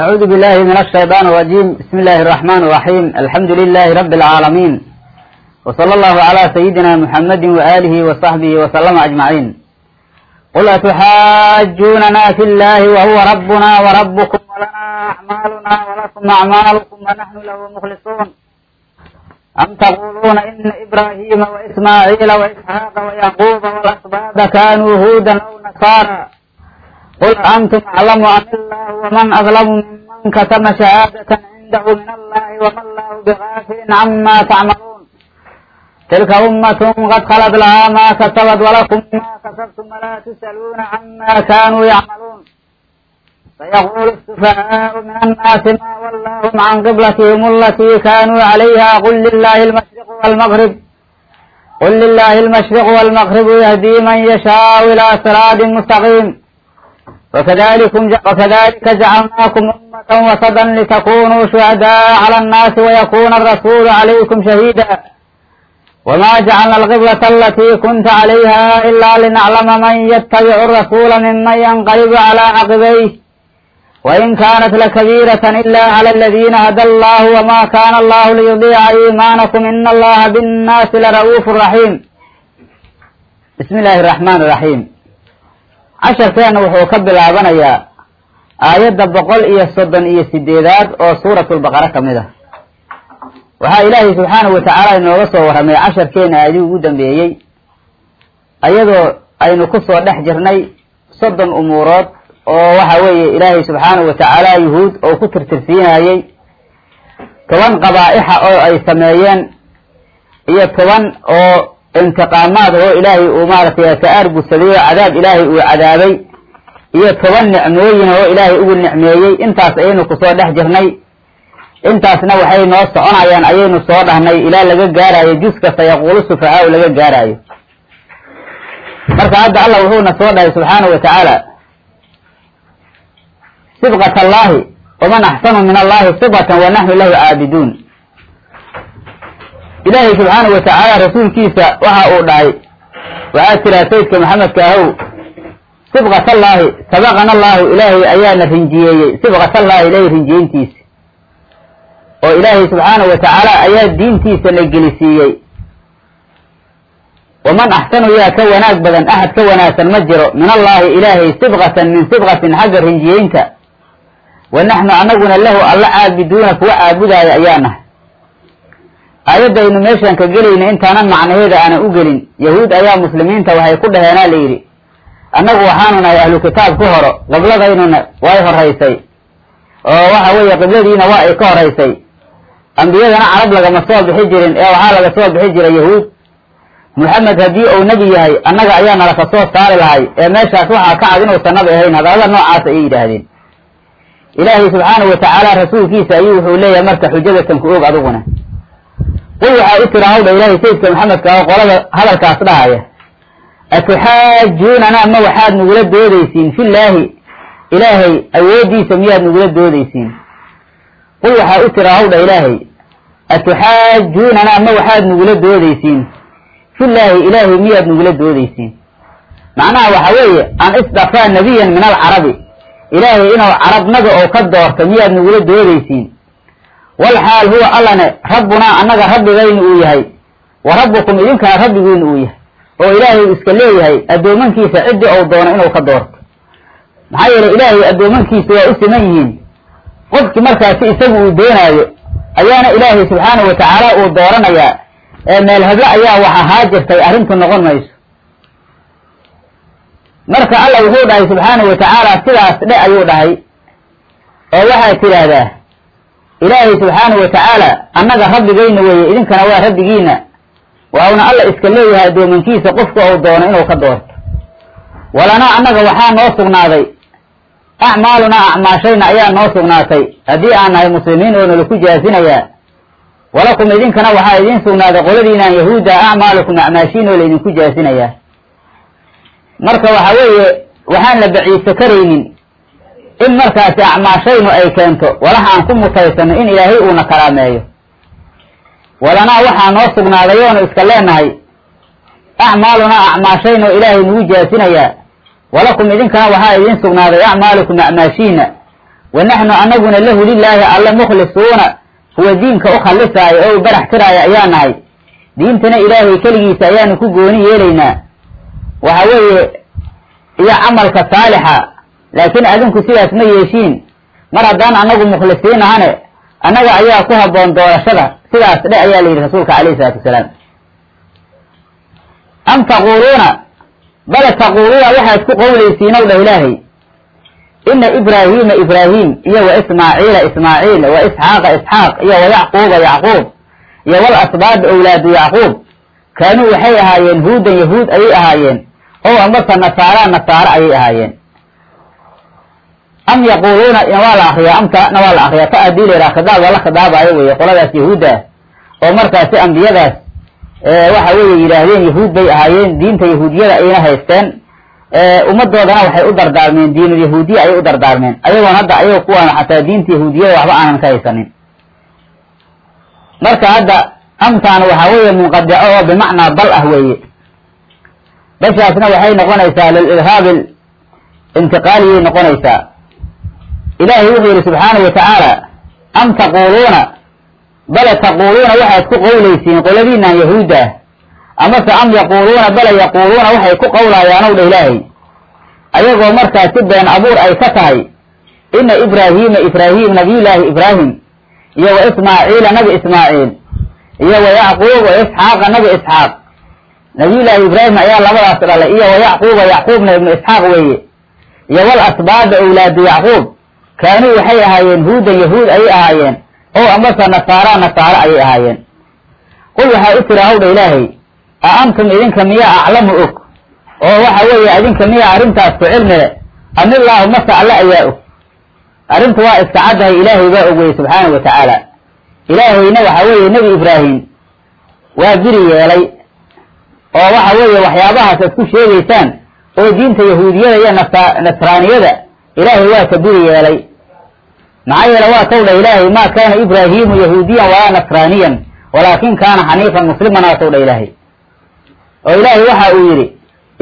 أعوذ بالله من الشيطان الرجيم بسم الله الرحمن الرحيم الحمد لله رب العالمين وصلى الله على سيدنا محمد وآله وصحبه وسلم أجمعين قل أتحاجوننا في الله وهو ربنا وربكم ولنا أعمالنا ولكم أعمالكم ونحن له مخلصون أم تقولون إن إبراهيم وإسماعيل وإسحاق ويعقوب والأسباط كانوا هودا أو نصارى قل أنتم أعلم أم الله ومن أظلم ممن كتم شهادة عنده من الله وما الله بغافل عما تعملون تلك أمة قد خلت لها ما كسبت ولكم ما كسبتم ولا تسألون عما كانوا يعملون سيقول السفهاء من الناس ما ولاهم عن قبلتهم التي كانوا عليها قل لله المشرق والمغرب قل لله المشرق والمغرب يهدي من يشاء إلى صراط مستقيم وكذلك وكذلك جعلناكم أمة وسطا لتكونوا شهداء على الناس ويكون الرسول عليكم شهيدا وما جعلنا القبلة التي كنت عليها إلا لنعلم من يتبع الرسول ممن ينقلب على عقبيه وإن كانت لكبيرة إلا على الذين هدى الله وما كان الله ليضيع إيمانكم إن الله بالناس لرؤوف رحيم بسم الله الرحمن الرحيم casharkeena wuxuu ka bilaabanayaa aayadda boqol iyo soddon iyo sideedaad oo suuratulbaqara ka mid ah. Waxaa ilaahay subxaanahu watacaala inooga soo warramay casharkeena aadii ugu dambeeyey ayadoo aynu ku soo dhex jirnay soddon umuurood oo waxa weeye ilaahay subxaanahu watacaala yuhuud oo ku tirtirsiinayey toban qabaa'ixa oo ay sameeyeen iyo toban oo intiqaamaad oo ilaahay uu maaragtay ka aargudsaday oo cadaab ilaahay uu cadaabay iyo toban nicmooyin oo ilaahay ugu nicmeeyey intaas ayaynu ku soo dhex jirnay. Intaasna waxay noo soconayaan ayaynu soo dhahnay ilaa laga gaarayo jus kasta yaquulu sufahaau laga gaarayo marka hadda allah wuxuuna soo dhahay subxaanahu wa tacaala sibqat allahi waman axsanu min allahi sibatan wa naxnu lahu caabiduun ilaahay subxaanahu watacaala rasuulkiisa waxa uu dhahay waxaa tiraa sayidka maxamedka ahow sibqatallaahi sabaqana allaahu ilaahay ayaana rinjiyeeyey sibqatallaahi ilaahay rinjiyeyntiisa. Oo ilaahay subxaanahu watacaala ayaa diintiisa la gelisiiyey. Waman axsanu yaa ka wanaag badan axad ka wanaagsan ma jiro. Min allaahi ilaahay sibqatan min sibqatin xagga rinjiyeynta. Wa naxnu anaguna lahu alla caabiduuna kuwa caabudaaya ayaa nahay aayadaynu meeshaan ka gelayna intaanan macnaheeda aanan u gelin yahuud ayaa muslimiinta waxay ku dhaheenaa la yidhi annagu waxaanu nahay ahlu kitaab ka horo qibladaynuna way horaysay oo waxa weeye qibladiina waa ay ka horaysay ambiyadana carab lagama soo bixi jirin ee waxaa laga soo bixi jiray yahuud. Moxamed haddii uu nebi yahay annaga ayaa nalaka soo saari lahay ee meeshaas waxaa ka cad inuusan nabi ahayn hadallada noocaas ayay yidhaahdeen. Ilaahay subxaanahu watacaala rasuulkiisa ayuu wuxuu leeyahay marka xujadatan ku og adiguna qul waxaa u tira hawdha ilaahay sayidka maxamedka oo qolada hadalkaas dhahaya. Atuxaajuunana ma waxaad nagula doodaysiin fillaahi. Ilaahay awooddiisa miyaad nagula doodaysiin. Qul waxaa u tira hawdha ilaahay atuxaajuunana ma waxaad nagula doodaysiin fillaahi. Ilaahay miyaad nagula doodaysiin. Macnaha waxa weeye an isdafaa nabiyan min alcarabi. Ilaahay inuu carabnaga oo ka doorta miyaad nagula doodaysiin walxaal huwa allane rabbunaa annaga rabbigaynu uu yahay wa rabbukum idinkana rabbigiinu uu yahay oo ilaahay uu iska leeyahay addoomankiisa ciddii ou doono inuu ka doorto maxaa yeelay ilaahay addoomankiisa waa u siman yihiin qofkii markaasi isagu uu doonaayo ayaana ilaahay subxaanahu watacaala uu dooranayaa ee meel heblo ayaa wax ahaa jirtay arrintu noqon mayso marka alla wuxuu dhahay subxaanahu watacaala sidaas dhe ayuu dhahay oo waxaad tidhaahdaa ilaahay subxaanahu watacaala annaga rabbigayna weeye idinkana waa rabbigiina wauna alla iska leeyahay addoomankiisa qofka uu doono inuu ka doorto. Walanaa annaga waxaa noo sugnaaday. Acmaalunaa acmaashayna ayaa noo sugnaatay. Haddii aan nahay muslimiin oo nalaku jaasinayaa. Walakum idinkana waxaa idiin sugnaaday qoladiinaan yahuudda acmaalukum acmaashiin oo laydinku jaasinayaa. Marka waxa weeye waxaan la baciidsa karaynin in markaasi acmaashaynu ay keento walaha aan ku mutaysano in ilaahay uuna karaameeyo. Walanaa waxaa noo sugnaaday oonu iska leenahay acmaalunaa acmaashayno ilaahay nagu jaasinayaa. Walakum idinkana waxaa idiin sugnaaday acmaalukum acmaashiina. Wa naxnu anaguna lahu lilaahi alle mukhlisuuna. Kuwa diinka u khallisaayo oo u barax tiraayo ayaa nahay. Diintana ilaahay keligiisa ayaanu ku gooni yeelaynaa. Waxa weeye iyo camalka saalixa laakiin adinku sidaas ma yeeshiin. Mar haddaan anagu mukhlisiin ahane annaga ayaa ku habboon doorashada. Sidaas dhe ayaa la yidhi rasuulka calayhi salaatu wasalaam. Am taquuluuna? Bale taquuluuna waxaad ku qowlaysiin ow dhah ilaahay. Ina ibraahiima ibraahim iyo wa ismaaciila ismaaciil wa isxaaqa isxaaq iyo wa yacquuba yacquub iyo wal asbaad owlaadu yacquub kaanuu waxay ahaayeen huudan yahuud ayay ahaayeen oo amase nasaara nasaaro ayay ahaayeen am yaquuluuna waa la akriyaa amtana waa la akriyaa ta adii layihaha la khidaabaayo weye qoladaas yahuudda. Oo markaasi ambiyadaas waxa weeye yidhaahdeen yahuud bay ahaayeen diinta yahuudiyada ayna haysteen. Ummadoodana waxay u dardaarmeen diinul yahuudiya ayay u dardaarmeen. Ayagoon hadda ayago kuwaan xataa diinta yahuudiyada waxba aanan ka haysanin. Marka hadda amtaan waxaa weeye munqadico oo bimacnaa bal ah weeye. Bashaasna waxay noqonaysaa lilirhaabi intiqaaliyay noqonaysaa ilaahay wuxuu yihi subxaanahu watacaala am taquuluuna bale taquuluuna waxaad ku qowlaysiin qoladiinaan yahuudda ah. Amase am yaquuluuna bale yaquuluuna waxay ku qowlaayaanow dha ilaahay ayagoo markaas si been abuur ay ka tahay ina ibraahiima ibraahim nabiyullaahi ibraahim iyo wa ismaaciila nabi ismaaciil iyo wa yacquub wa isxaaqa nabi isxaaq. Nabiyullaahi ibraahim ayaa labadaas dhalay iyo wa yacquuba yacquubna ibnu isxaaq weeye iyo wal asbaada owlaadu yacquub kaanuu waxay ahaayeen huudan yahuud ayay ahaayeen. Oo amase nasaara nasaaro ayay ahaayeen. Qul waxaa u tiri hawdha ilaahay a antum idinka miyaa aclamu og? Oo waxa weeye idinka miyaa arrintaas ku cilmile amillaahu mase alle ayaa og. Arrintu waa iska caddahay ilaahay baa og weye subxaanahu wa tacaala. Ilaahayna waxa weeye nebi ibraahim waa biri yeelay. Oo waxa weeye waxyaabahaas ad ku sheegaysaan oo diinta yahuudiyada iyo nasa nasraaniyada ilaahay waa ka biri yeelay. Maxaa yeele waa tawdha ilaahay ma kaana ibraahimu yahuudiyan walaa nasraaniyan walaakin kaana xaniifan musliman waa tawdha ilaahay oo ilaahay waxa uu yidhi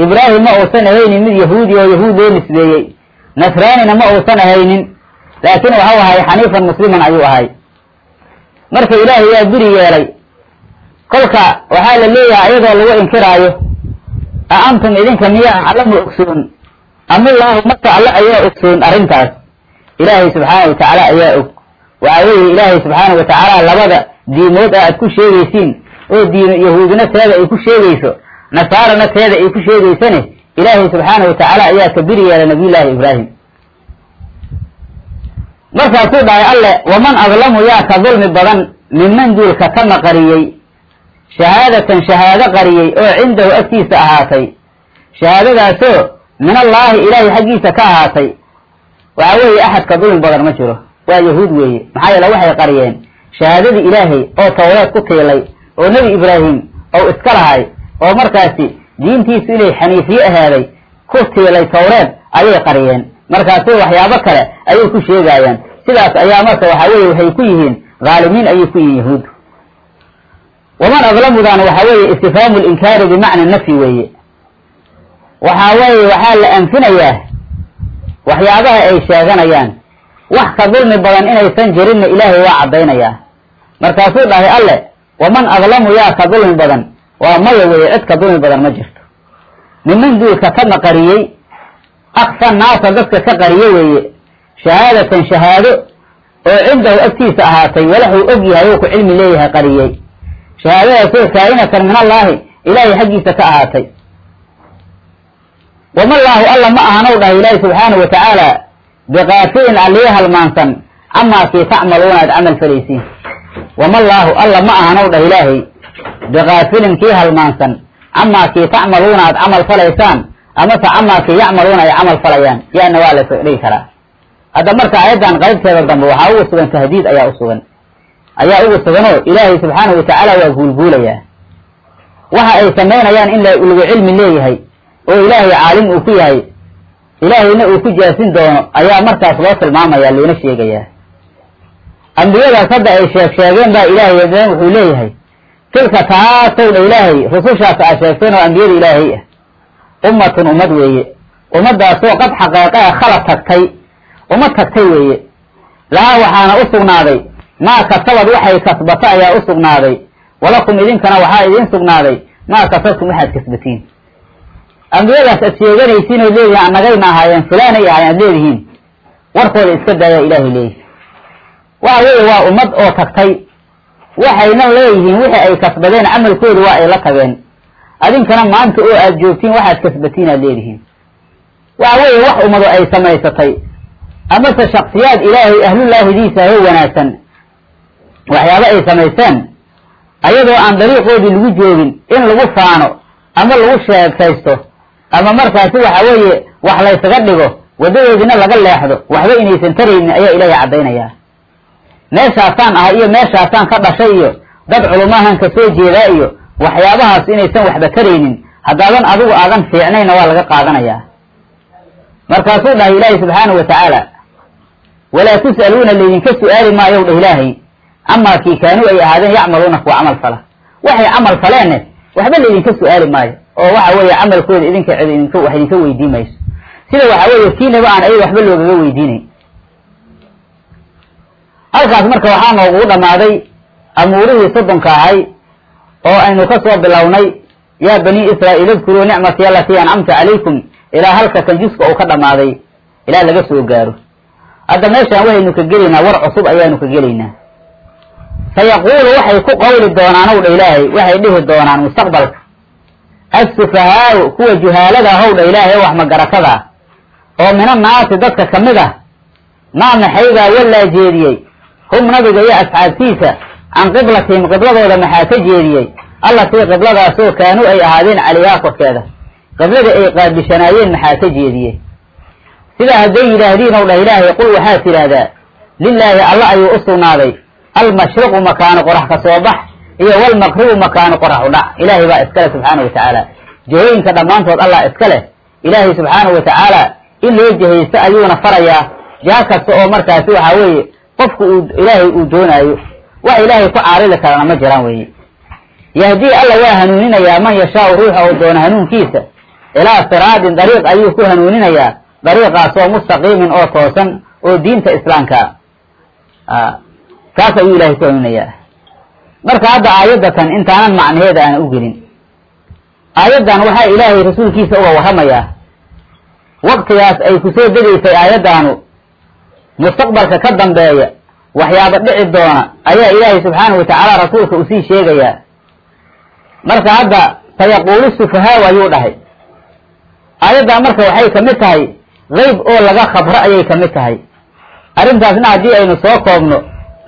ibraahim ma uusan ahaynin mid yahuudi oo yahuud loo nisbeeyey nasraanina ma uusan ahaynin laakiin waxau ahay xaniifan musliman ayuu ahay. Marka ilaahay waa biri yeelay kolka waxaa la leeyahay ayadoo lagu inkiraayo a antum idinka miyaa aclamu ogsoon amillaahu mase alle ayaa ogsoon arrintaas ilaahay subxaana wa tacaala ayaa og. Waxa weeye ilaahay subxaana wa tacaala labada diimood a aad ku sheegaysiin oo diin yahuudina teeda ay ku sheegayso nasaarana teeda ay ku sheegaysane ilaahay subxaana wa tacaala ayaa ka biri yeelay nabiyullaahi ibraahim. Markaasuu dhahay alle waman adlamu yaa ka dulmi badan minman duulka ka maqariyey shahaadatan shahaado qariyey oo cindahu agtiisa ahaatay. Shahaadadaasoo min allaahi ilaahay xaggiisa ka ahaatay. Waxa weeye axadka dulmi badan ma jiro. Waa yahuud weeye. Maxaa yeele waxay qariyeen shahaadadii ilaahay oo tawreed ku tiilay oo nebi ibraahim ou iska lahay oo markaasi diintiisu inay xaniifiye ahaaday ku tiilay tawreed ayay qariyeen. Markaasu waxyaabo kale ayay ku sheegaayaan sidaas ayaa marka waxa weeye waxay ku yihiin dhaalimiin ayay ku yihiin yahuud. Waman adlamudan waxa weeye istifhaamu linkaari bimacna nafyi weeye waxaa weeye waxaa la anfinayaa waxyaabaha ay sheeganayaan. Wax ka dulmi badan inaysan jirinna ilaahay waa caddaynayaa. Markaasuu dhahay alle waman adlamu yaa ka dulmi badan waa maya weeye cid ka dulmi badan ma jirto. Niman duulka ka naqariyey aksa naasa dadka ka qariye weeye shahaadatan shahaado oo cindahu agtiisa ahaatay walaxuu og yahay oo ku cilmi leeyahay qariyey. Shahaadadaasoo kaa'inatan min allaahi ilaahay xaggiisa ka ahaatay wamallaahu alla ma ahanow dhahay ilaahi subxaanahu wa tacaala biqaafilin alliya halmaansan. Camaa kii tacmaluuna aad camal falaysiin wamallaahu alla ma ahanow dhah ilaahay biqaafilin kii halmaansan. Camaa kii tacmaluuna aad camal falaysaan. Amase camaa kii yacmaluuna ay camal falayaan. Yaana waa la dhigi karaa. Hadda marka aayaddan qaybteeda dambe waxaa ugu sugan tahdiid ayaa u sugan. Ayaa ugu suganoo ilaahay subxaanahu watacaala waa guulguulayaa. Waxa ay samaynayaan in lagu cilmi leeyahay oo ilaahay caalim uu ku yahay ilaahayna uu ku jaasin doono ayaa markaas loo tilmaamaya loona sheegayaa. Ambiyadaas hadda ay sheeg sheegeen baa ilaahay adeen wuxuu leeyahay tilka taasow dha ilaahay rusushaas aa sheegteen oo ambiyada ilaahay ah. Ummatun ummad weeye ummadaasoo qad xaqeeqaha khala tagtay ummad tagtay weeye. Lahaa waxaana u sugnaaday maa kasabad waxay kasbato ayaa u sugnaaday walakum idinkana waxaa idiin sugnaaday maa kasabtum waxaad kasbatiin ambiyadaas aad sheeganaysiin ood leedihiin annagayna ahaayeen fulaanay ahayen aad leedihiin. Warkooda iska daaya ilaahay leeyahy waxa weeye waa ummad oo tagtay. Waxayna leeyihiin wixii ay kasbadeen camalkooda waa ay la tageen. Adinkana maanta oo aad joogtiin waxaad kasbatiin aad leedihiin. Waxa weeye wax ummado ay samaysatay. Amase shaksiyaad ilaahay ahlullaahidiisa ho wanaagsan. Waxyaabo ay samaysteen. Ayadoo aan dariiqoodii lagu joogin in lagu faano ama lagu sheegtaysto ama markaasi waxa weeye wax laysaga dhigo waddadoodina laga leexdo waxba inaysan taraynin ayaa ilaahay caddaynayaa meeshaasaan ahay iyo meeshaasaan ka dhashay iyo dad culumahan ka soo jeedaa iyo waxyaabahaas inaysan waxba taraynin haddaadan adigu aadan fiicnayna waa laga qaadanayaa. Markaasuu dhahay ilaahay subxaanahu wa tacaala walaa tus'aluuna laydinka su'aali maayow dhah ilaahay amaa kii kaanuu ay ahaadeen yacmaluuna kuwa camal fala. Waxay camal faleenne waxba laydinka su'aali maayo oo waxa weeye camalkooda idinka idinka wax idinka weydiin mayso sida waxa weeye kiinaba aan ayaga waxba loogaga weydiinayn halkaas marka waxaa noogugu dhammaaday amuurihii soddonka ahay oo aynu ka soo bilownay yaa bani israa'iil idkuruu nicmatii alatii ancamta calaykum ilaa halka kan juska uu ka dhammaaday ilaa laga soo gaaro. Hadda meeshaan waxaynu ka gelaynaa war cusub ayaanu ka gelaynaa. Sayaquulu waxay ku qawli doonaan ow dha ilaahay waxay dhihi doonaan mustaqbalka assufahaau kuwa juhaalada ahow dha ilaahay wax magaratada oo mina naasi dadka ka mid ah maa maxaybaa wallaa jeediyey. Hum nabiga iyo asxaabtiisa can qiblatihim qibladooda maxaa ka jeediyey? Allatii qibladaasoo kaanuu ay ahaadeen caliyaa korkeeda. Qiblada ay qaabishanaayeen maxaa ka jeediyey? Sidaa hadday yidhaahdiin ow dhah ilaahay qul waxaad tidhaahdaa lilaahi alla ayuu u sugnaaday. Almashriqu makaano qorax ka soo bax iyo walmaqribu makaano qorax dhac ilaahay baa iska leh subxaana wa tacaala. Jahooyinka dhammaantood allah iska leh. Ilaahay subxaana wa tacaala in loo jahaysto ayuuna farayaa. Jaha kasta oo markaasi waxaa weeye qofku uu ilaahay uu doonaayo. Wax ilaahay ku caarili karana ma jiraan weeye. Yahdii alla waa hanuuninayaa man yashaau ruuxa oo doona hanuunkiisa ilaa siraadin dariiq ayuu ku hanuuninayaa. Dariiqaasoo mustaqiimin oo toosan oo diinta islaamka kaas ayuu ilahay ku hanuuninayaa marka hadda aayadatan intaanan macnaheeda aan u gelin. Aayaddan waxaa ilaahay rasuulkiisa uga warramayaa. Waktigaas ay ku soo degaysay aayaddaanu mustaqbalka ka dambeeya waxyaaba dhici doona ayaa ilaahay subxaanahu watacaala rasuulka u sii sheegayaa. Marka hadda sayaquulu sufahaaw ayuu dhahay. Aayaddan marka waxay ka mid tahay qeyb oo laga khabro ayay ka mid tahay. Arrintaasna haddii aynu soo koobno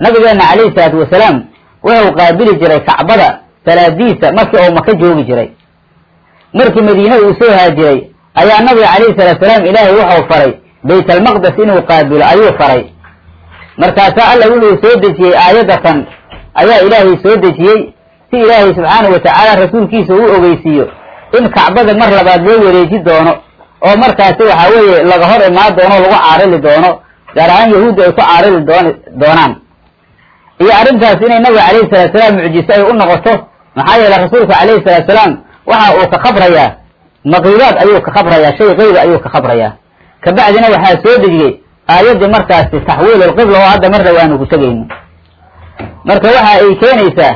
nabigeenna calayhi salaatu wasalaam wuxuu qaabili jiray kacbada salaadiisa markii uu maka joogi jiray. Markii madiine uu soo haajiray ayaa nabiga calayhi salaatu salaam ilaahay wuxuu faray bayt almaqdes inuu qaabilo ayuu faray. Markaasaa alla wuxuu soo dejiyey aayadatan ayaa ilaahay soo dejiyey si ilaahay subxaanahu watacaala rasuulkiisa uu ogeysiiyo in kacbada mar labaad loo wareeji doono oo markaasi waxaa weeye laga hor imaan doono lagu caarili doono gaar ahaan yahuudda ay ku caarili doon doonaan iyo arrintaas inay nabiga calayhi salatu salaam mucjise ay u noqoto maxaa yeele rasuulka calayhi salatu salaam waxa uu ka khabrayaa maqiibaad ayuu ka khabrayaa shay qeyba ayuu ka khabrayaa kabacdina waxaa soo dejiyey aayaddii markaasi taxwiil alqibla oo hadda mar dhow aanu ku tegayno marka waxa ay keenaysaa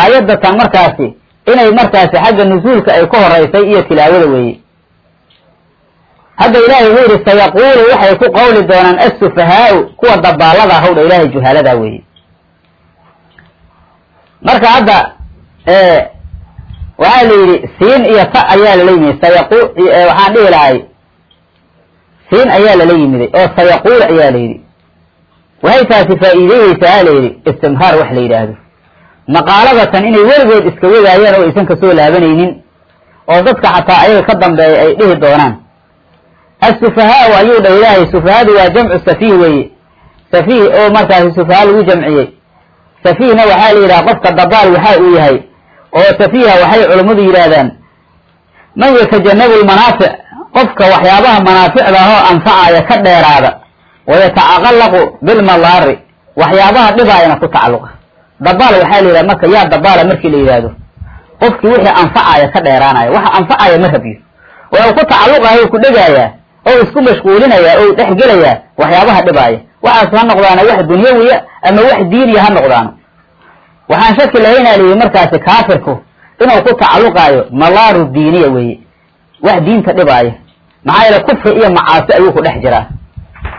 aayadda tan markaasi inay markaasi xagga nusuulka ay ka horeysay iyo tilaawada weeye. Hadda ilaahay wuxuu yihi sayaquulu waxay ku qawli doonaan assufahaau kuwa dabaalada hawdha ilaahay juhaaladaa weeye marka hadda waxaa la yidhi siin iyo ta ayaa lala yimid. Sayaqu waxaan dhihi lahay siin ayaa lala yimiday oo sayaquul ayaa la yidhi. Waxay taasi faa'iideyneysaa la yidhi istimhaar wax la yidhaahdo. Maqaaladatan inay weligood iska wadaayeen oo aysan ka soo laabanaynin oo dadka xataa ayaga ka dambeeya ay dhihi doonaan. Assufahaau ayuu dha ilaahay sufahadu waa jamcu safiih weeye. Safiih oo markaasi sufaha lagu jamciyey safiihna waxaa la yidhaha qofka dabaal waxa uu yahay oo safiiha waxay culummadu yidhaahdaan man yatajanabu lmanaafic qofka waxyaabaha manaaficda ahoo anfacaya ka dheeraada wayatacaqallaqu bilmadaari waxyaabaha dhibaayana ku tacalluqa. Dabaal waxaa la yidhaha marka yaa dabaala markii la yidhaahdo qofkii wixii anfacaya ka dheeraanaya waxa anfacaya ma rabiyo wuxuu ku tacalluqayo ku dhegaayaa oo isku mashquulinayaa oo dhexgelayaa waxyaabaha dhibaaya waxaas ha noqdaano wax dunyawiya ama wax diiniya ha noqdaano waxaan shaki lahaynaa liyihi markaasi kaafirku inuu ku tacalluqaayo malaaru diiniya weeye. Wax diinta dhibaaya maxaa yeele kufri iyo macaasi ayuu ku dhex jiraa.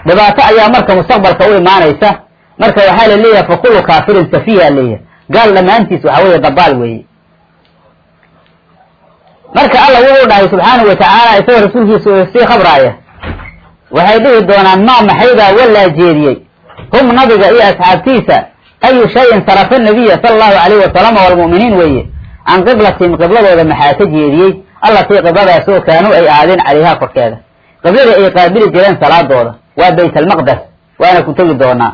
Dhibaato ayaa marka mustaqbalka u imaanaysa. Marka waxaa la leeyahay fa kullu kaafirin safiya leeyahay. Gaal dhammaantiis waxa weeye dabaal weeye. Marka alla wuxuu dhahay subxaanahu watacaala isagoo rasuulkiisa uu sii khabraaya waxay dhihi doonaan maa maxaybaa walaa jeediyey. Hum nabiga iyo asxaabtiisa ayu shayin sarafa nabiya sala allahu alayhi wasalama walmu'miniin weeye. Can qiblatihim qibladooda maxaa ka jeediyey? Allatii qibladaasoo kaanuu ay ahaadeen calayhaa korkeeda. Qiblada ay qaabili jireen salaadooda waa bayt almaqdes waana ku tegi doonaa.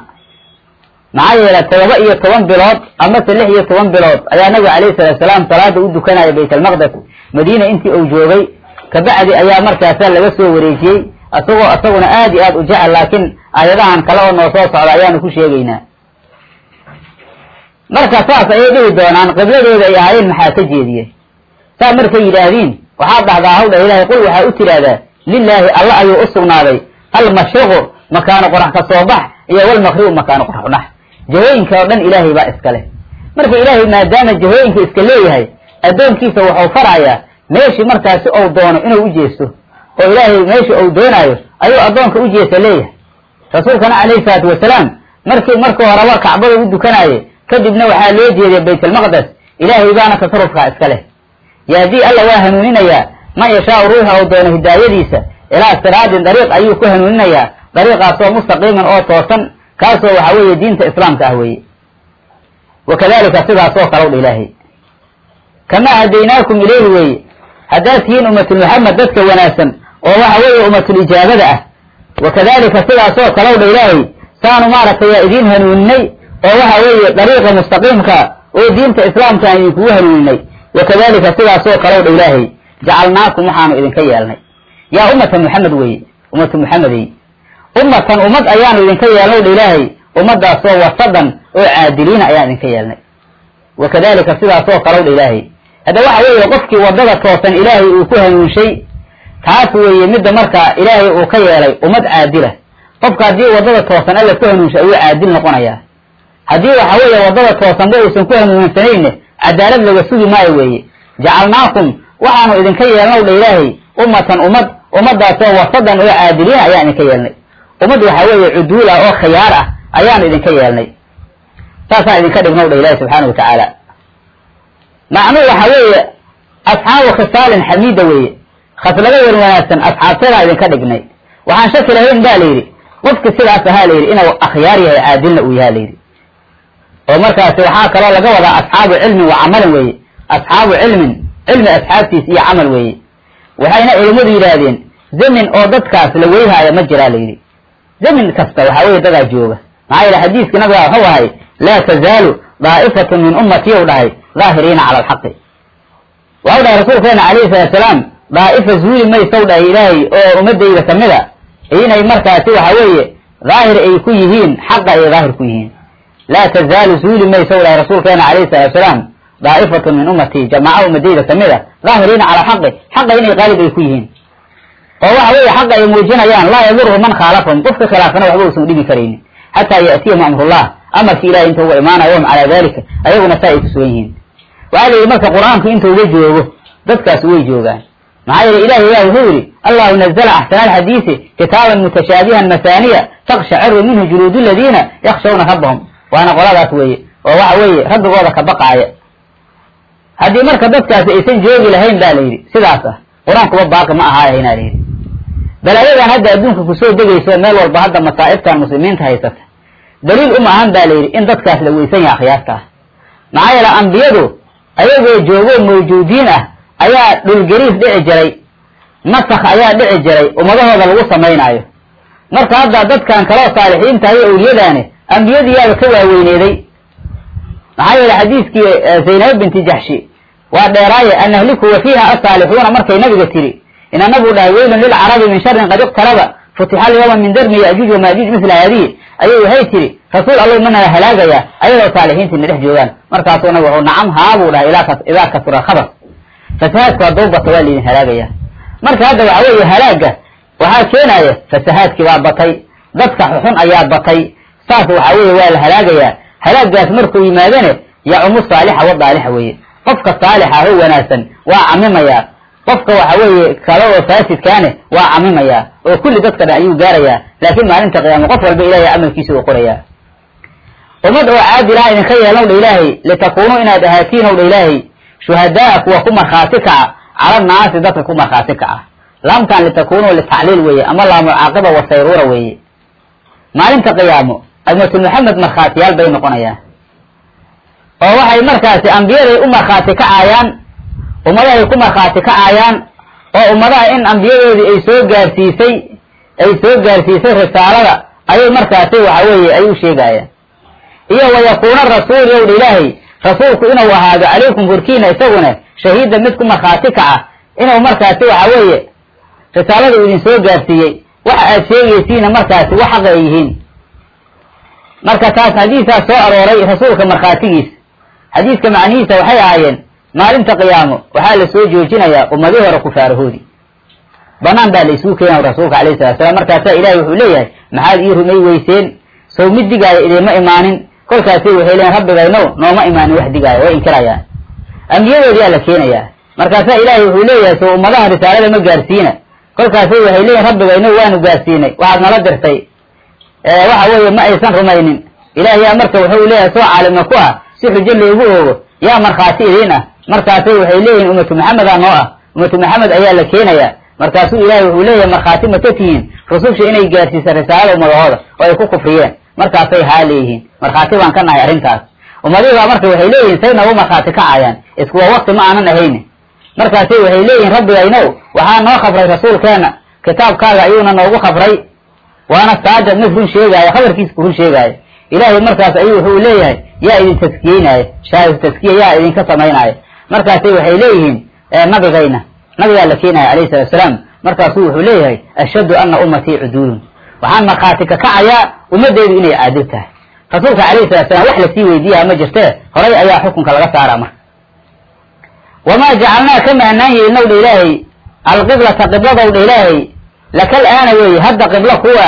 Maxaa yeele todoba iyo toban bilood amase lix iyo toban bilood ayaa nabiga calayhi salatu salaam salaada u dukanaya bayt almaqdes madiina intii uu joogay kabacdi ayaa markaasa laga soo wareejiyey isagoo isaguna aad iyo aad u jecel laakiin aayadahan kale oo noo soo socda ayaanu ku sheegaynaa. Marka saas ayay dhihi doonaan qibladooda ay ahaayeen maxaa ka jeediyey? Saa markay yidhaahdiin waxaad dhahdaa hawdha ilaahay qul waxaa u tidhaahdaa lilaahi alla ayuu u sugnaaday almashriqu makaano qorax ka soo bax iyo walmaqribu makaano qorax udhax jahooyinka oo dhan ilaahay baa iska leh. Marka ilaahay maadaama jahooyinka iska leeyahay addoonkiisa wuxuu farayaa meeshii markaasi ou doono inuu u jeesto oo ilaahay meeshii ou doonaayo ayuu addoonka u jeesta leeyahay. Rasuulkana calayhi salaatu wasalaam markii markii horeba kacbada u dukanaaye kadibna waxaa loo jeediyay baytalmaqdes ilaahay baana tasarufkaa iska leh. Yaadii alla waa hanuuninayaa man yashaau ruuxa ou doono hidaayadiisa ilaa siraadin dariiq ayuu ku hanuuninayaa. Dariiqaasoo mustaqiiman oo toosan kaasoo waxa weeye diinta islaamka ah weeye. Wa kadalika sidaasoo kalow dha ilaahay. Kamaa hadaynaakum ilayhi weeye. Haddaad tihiin ummatul muxamed dadka wanaagsan oo waxa weeye ummatul ijaabada ah. Wa kadalika sidaasoo kalow dha ilaahay saanu maaragtay yaa idiin hanuuninay oo waxa weeye dariiqa mustaqiimka oo diinta islaamka aan idinkugu hanuuninay wa kadalika sidaasoo kalow dha ilaahay jacalnaakum waxaanu idinka yeelnay. Yaa ummata muxamed weeye ummatu muxamedey ummatan ummad ayaanu idinka yeelnay dha ilaahay ummadaasoo wasadan oo caadiliina ayaan idinka yeelnay. Wa kadalika sidaasoo kalow dha ilaahay. Hadda waxa weeye qofkii waddada toosan ilaahay uu ku hanuunshay taas weeye midda markaa ilaahay uu ka yeelay ummad caadila qofka haddii waddada toosan alla ku hanuunshay ayuu caadil noqonayaa haddii waxa weeye waddada toosanba uusan ku hanuunsanayne cadaalad laga sugi maayo weeye. Jacalnaakum waxaanu idinka yeelnow dha ilaahay ummatan ummad ummadaasoo wasadan oo caadiliina ayaan idinka yeelnay. Ummad waxa weeye cuduul ah oo khiyaar ah ayaanu idinka yeelnay. Saasaan idinka dhignow dha ilaahi subxaana wa tacaala. Macnuhu waxa weeye asxaabu khisaalin xamiida weeye khaslada wan wanaagsan asxaabteedaan idinka dhignay. Waxaan shaki lahayn ba la yidhi qofki sidaas ahaa la yidhi inuu akhyaar yahay caadilna uu yaha la oo markaasi waxaa kaloo laga wadaa asxaabu cilmin wa camalin weeye. Asxaabu cilmin cilmi asxaabtiis iyo camal weeye. Waxayna culimmadu yidhaahdeen zamin oo dadkaas la weyhaayo ma jiraa la yidhi zamin kasta waxaa weye dadaa jooga. Maxaa yeele xadiiskii nabiga waxau ahay laa tazaalu daa'ifatun min ummatii u dhahay daahiriina cala alxaqi. Waxau dhahay rasuulkeena calayhi salaatu salaam daa'ifa zuuli maysow dhahay ilaahay oo ummadayda kamida inay markaasi waxa weeye daahir ay ku yihiin xaqa ay daahir ku yihiin. Laa tazaalu zuuli maysow dhahay rasuulkeena calayhi salaatu salaam daa'ifatun min ummatii jamaaca ummadayda kamida daahiriina cala alxaqi xaqa inay qaalib ay ku yihiin. Oo waxa weeye xaqa ay muujinayaan laa yadurhu man khaalafahum qofka khilaafana waxba uusan dhibi karaynin xataa ya'tiyahum amrullah amarki ilahay inta uga imaanayo wahum calaa dalika ayaguna saa ay ku sugan yihiin. Waxaa la yidhi marka qur'aanku inta uga joogo dadkaas way joogaan maxaa yeele ilahi baa wuxuu yidhi allahu nazla axsana alxadiisi kitaaban mutashaabihan masaaniya taqshaciru minhu juluudu ladiina yakshawna rabbahum waana qoladaas weeye oo waxa weeye rabbigooda ka baqaaya haddii marka dadkaasi aysan joogi lahayn ba la yidhi sidaas ah qur'aankuba baaqi ma ahaayhaynaa la yidhi balaayadan hadda adduunka ku soo degayso meel walba hadda masaa'ibtan muslimiinta haysata daliil uma ahan la yidhi in dadkaas la weysan yaha akhyaarta maxaa yeele ambiyadu ayagoo joogo mawjuudiin ah ayaa dhulgariis dhici jiray. Nasakh ayaa dhici jiray. Ummadahooda lagu samaynaayo. Marka hadda dadkan kaloo saalixiinta iyo awliyadaani ambiyadiyaaba ka waaweyneeday. Maxaa yeele xadiiskii zaynab binti jaxshi waa dheeraaye an ahliku wa fiiha asaalixuuna markay nabiga tiri ina nabigu dhahay weylun lilcarabi min sharin qad iqtaraba futixa alyawma min darmi yajuuj wamaajuuj misla haadihi ayay waxay tiri rasuul allow manala halaagaya ayadoo saalixiintiina dhex joogaan. Markaasuu nabig wuxuu nacam haabuu dhahay idaa kasura khabar fasahaadku hadduu bato waa laydin halaagaya. Marka hadda waxa weeye halaaga waxaa keenaya fasahaadkii baa batay dadka xun ayaa batay saas waxaa weeye waa la halaagayaa. Halaagaas markuu yimaadane yacumu saalixa wadaalixa weeye. Qofka saalixa oo wanaagsan waa camimayaa. Qofka waxa weeye kale oo faasidkaane waa camimayaa. Oo kulli dadka dhan ayuu gaarayaa. Laakiin maalinta qiyaama qof walba ilahay camalkiisa uu qorayaa. Ummad oo caadilaha idinka yeelnow dha ilaahay litakuunuu inaad ahaatiin ow dha ilaahay shuhadaa kuwa ku markhaati kaca cala naasi dadka ku markhaati kaca laamtan litakuunuu litacliil weeye ama laamu caaqiba wasayruura weeye. Maalinta qiyaamo ummatul maxamed markhaatiyaal bay noqonayaan. Oo waxay markaasi ambiyaday u markhaati kacaayaan ummadahay ku markhaati kacaayaan oo ummadaha in ambiyadoodii ay soo gaarsiisay ay soo gaarsiisay risaalada ayay markaasi waxa weeye ay u sheegaayaan iyo wayakuuna rasuul yowdha ilaahay rasuulku inuu ahaado calaykum korkiina isaguna shahiida mid ku markhaati kaca inuu markaasi waxa weeye risaalada idin soo gaarsiiyey. Waxa aad sheegaysiina markaasi wax xaqa ay yihiin. Marka taas xadiisaa soo arooray rasuulka markhaatigiisa xadiiska macnihiisa waxay ahaayeen maalinta qiyaamo waxaa la soo joojinayaa ummadii hore kufaarahoodii. Banaan baa la isugu keenaya rasuulka alayhi salatu salaam. Markaasaa ilahay wuxuu leeyahay maxaad ii rumay weyseen sow mid digaaya idiinma imaanin kolkaasay waxay leeyiin rabbigaynow nooma imaanin wax digaaya way inkirayaan ambiyadoodiyaa la keenayaa. Markaasaa ilaahay wuxuu leeyahay sow ummadaha risaalada ma gaarsiina kolkaasay waxay leeyihiin rabbigaynow waanu gaarsiinay waxaad nala dirtay. Waxa weeye ma aysan rumaynin. Ilaah yaa marka wuxuu leeyahay soo caalimna ku ah si xujo loogu oogo yaa markhaati idiin ah. Markaasay waxay leeyihiin ummatu maxamedaa noo ah ummatu maxamed ayaa la keenayaa. Markaasuu ilaahay wuxuu leeyahay markhaati ma ka tihiin rususha inay gaarsiisa risaalada ummadahooda oo ay ku kufriyeen markaasay haa leeyihiin markhaati baan ka nahay arrintaas. Ummadihiibaa marka waxay leeyihiin say nagu markhaati kacayaan iskuwa wakti ma aanan ahayni markaasay waxay leeyihiin rabbigaynow waxaa noo khabray rasuulkeena kitaabkaaga ayuuna noogu khabray waana saajad mid run sheegaayo khabarkiisa ku run sheegaayo. Ilaahay markaas ayuu wuxuu leeyahay yaa idin taskiyeynaayo shaahid taskiya yaa idinka samaynaayo markaasay waxay leeyihiin nabigayna. Nabigaa la keenaya alayhi salatu salaam. Markaasuu wuxuu leeyahay ashhadu ana ummatii cuduulun waxaan markhaati ka kacayaa ummaddeedu inay caadil tahay. Rasuulka alayhi salatu salam wax la sii weydiiyaa ma jirtee horay ayaa xukunka laga saaraa marka. Wamaa jacalnaa kama anaan yeelinow dha ilaahay alqiblata qibladow dha ilaahay lakal aana weeye hadda qiblo kuwa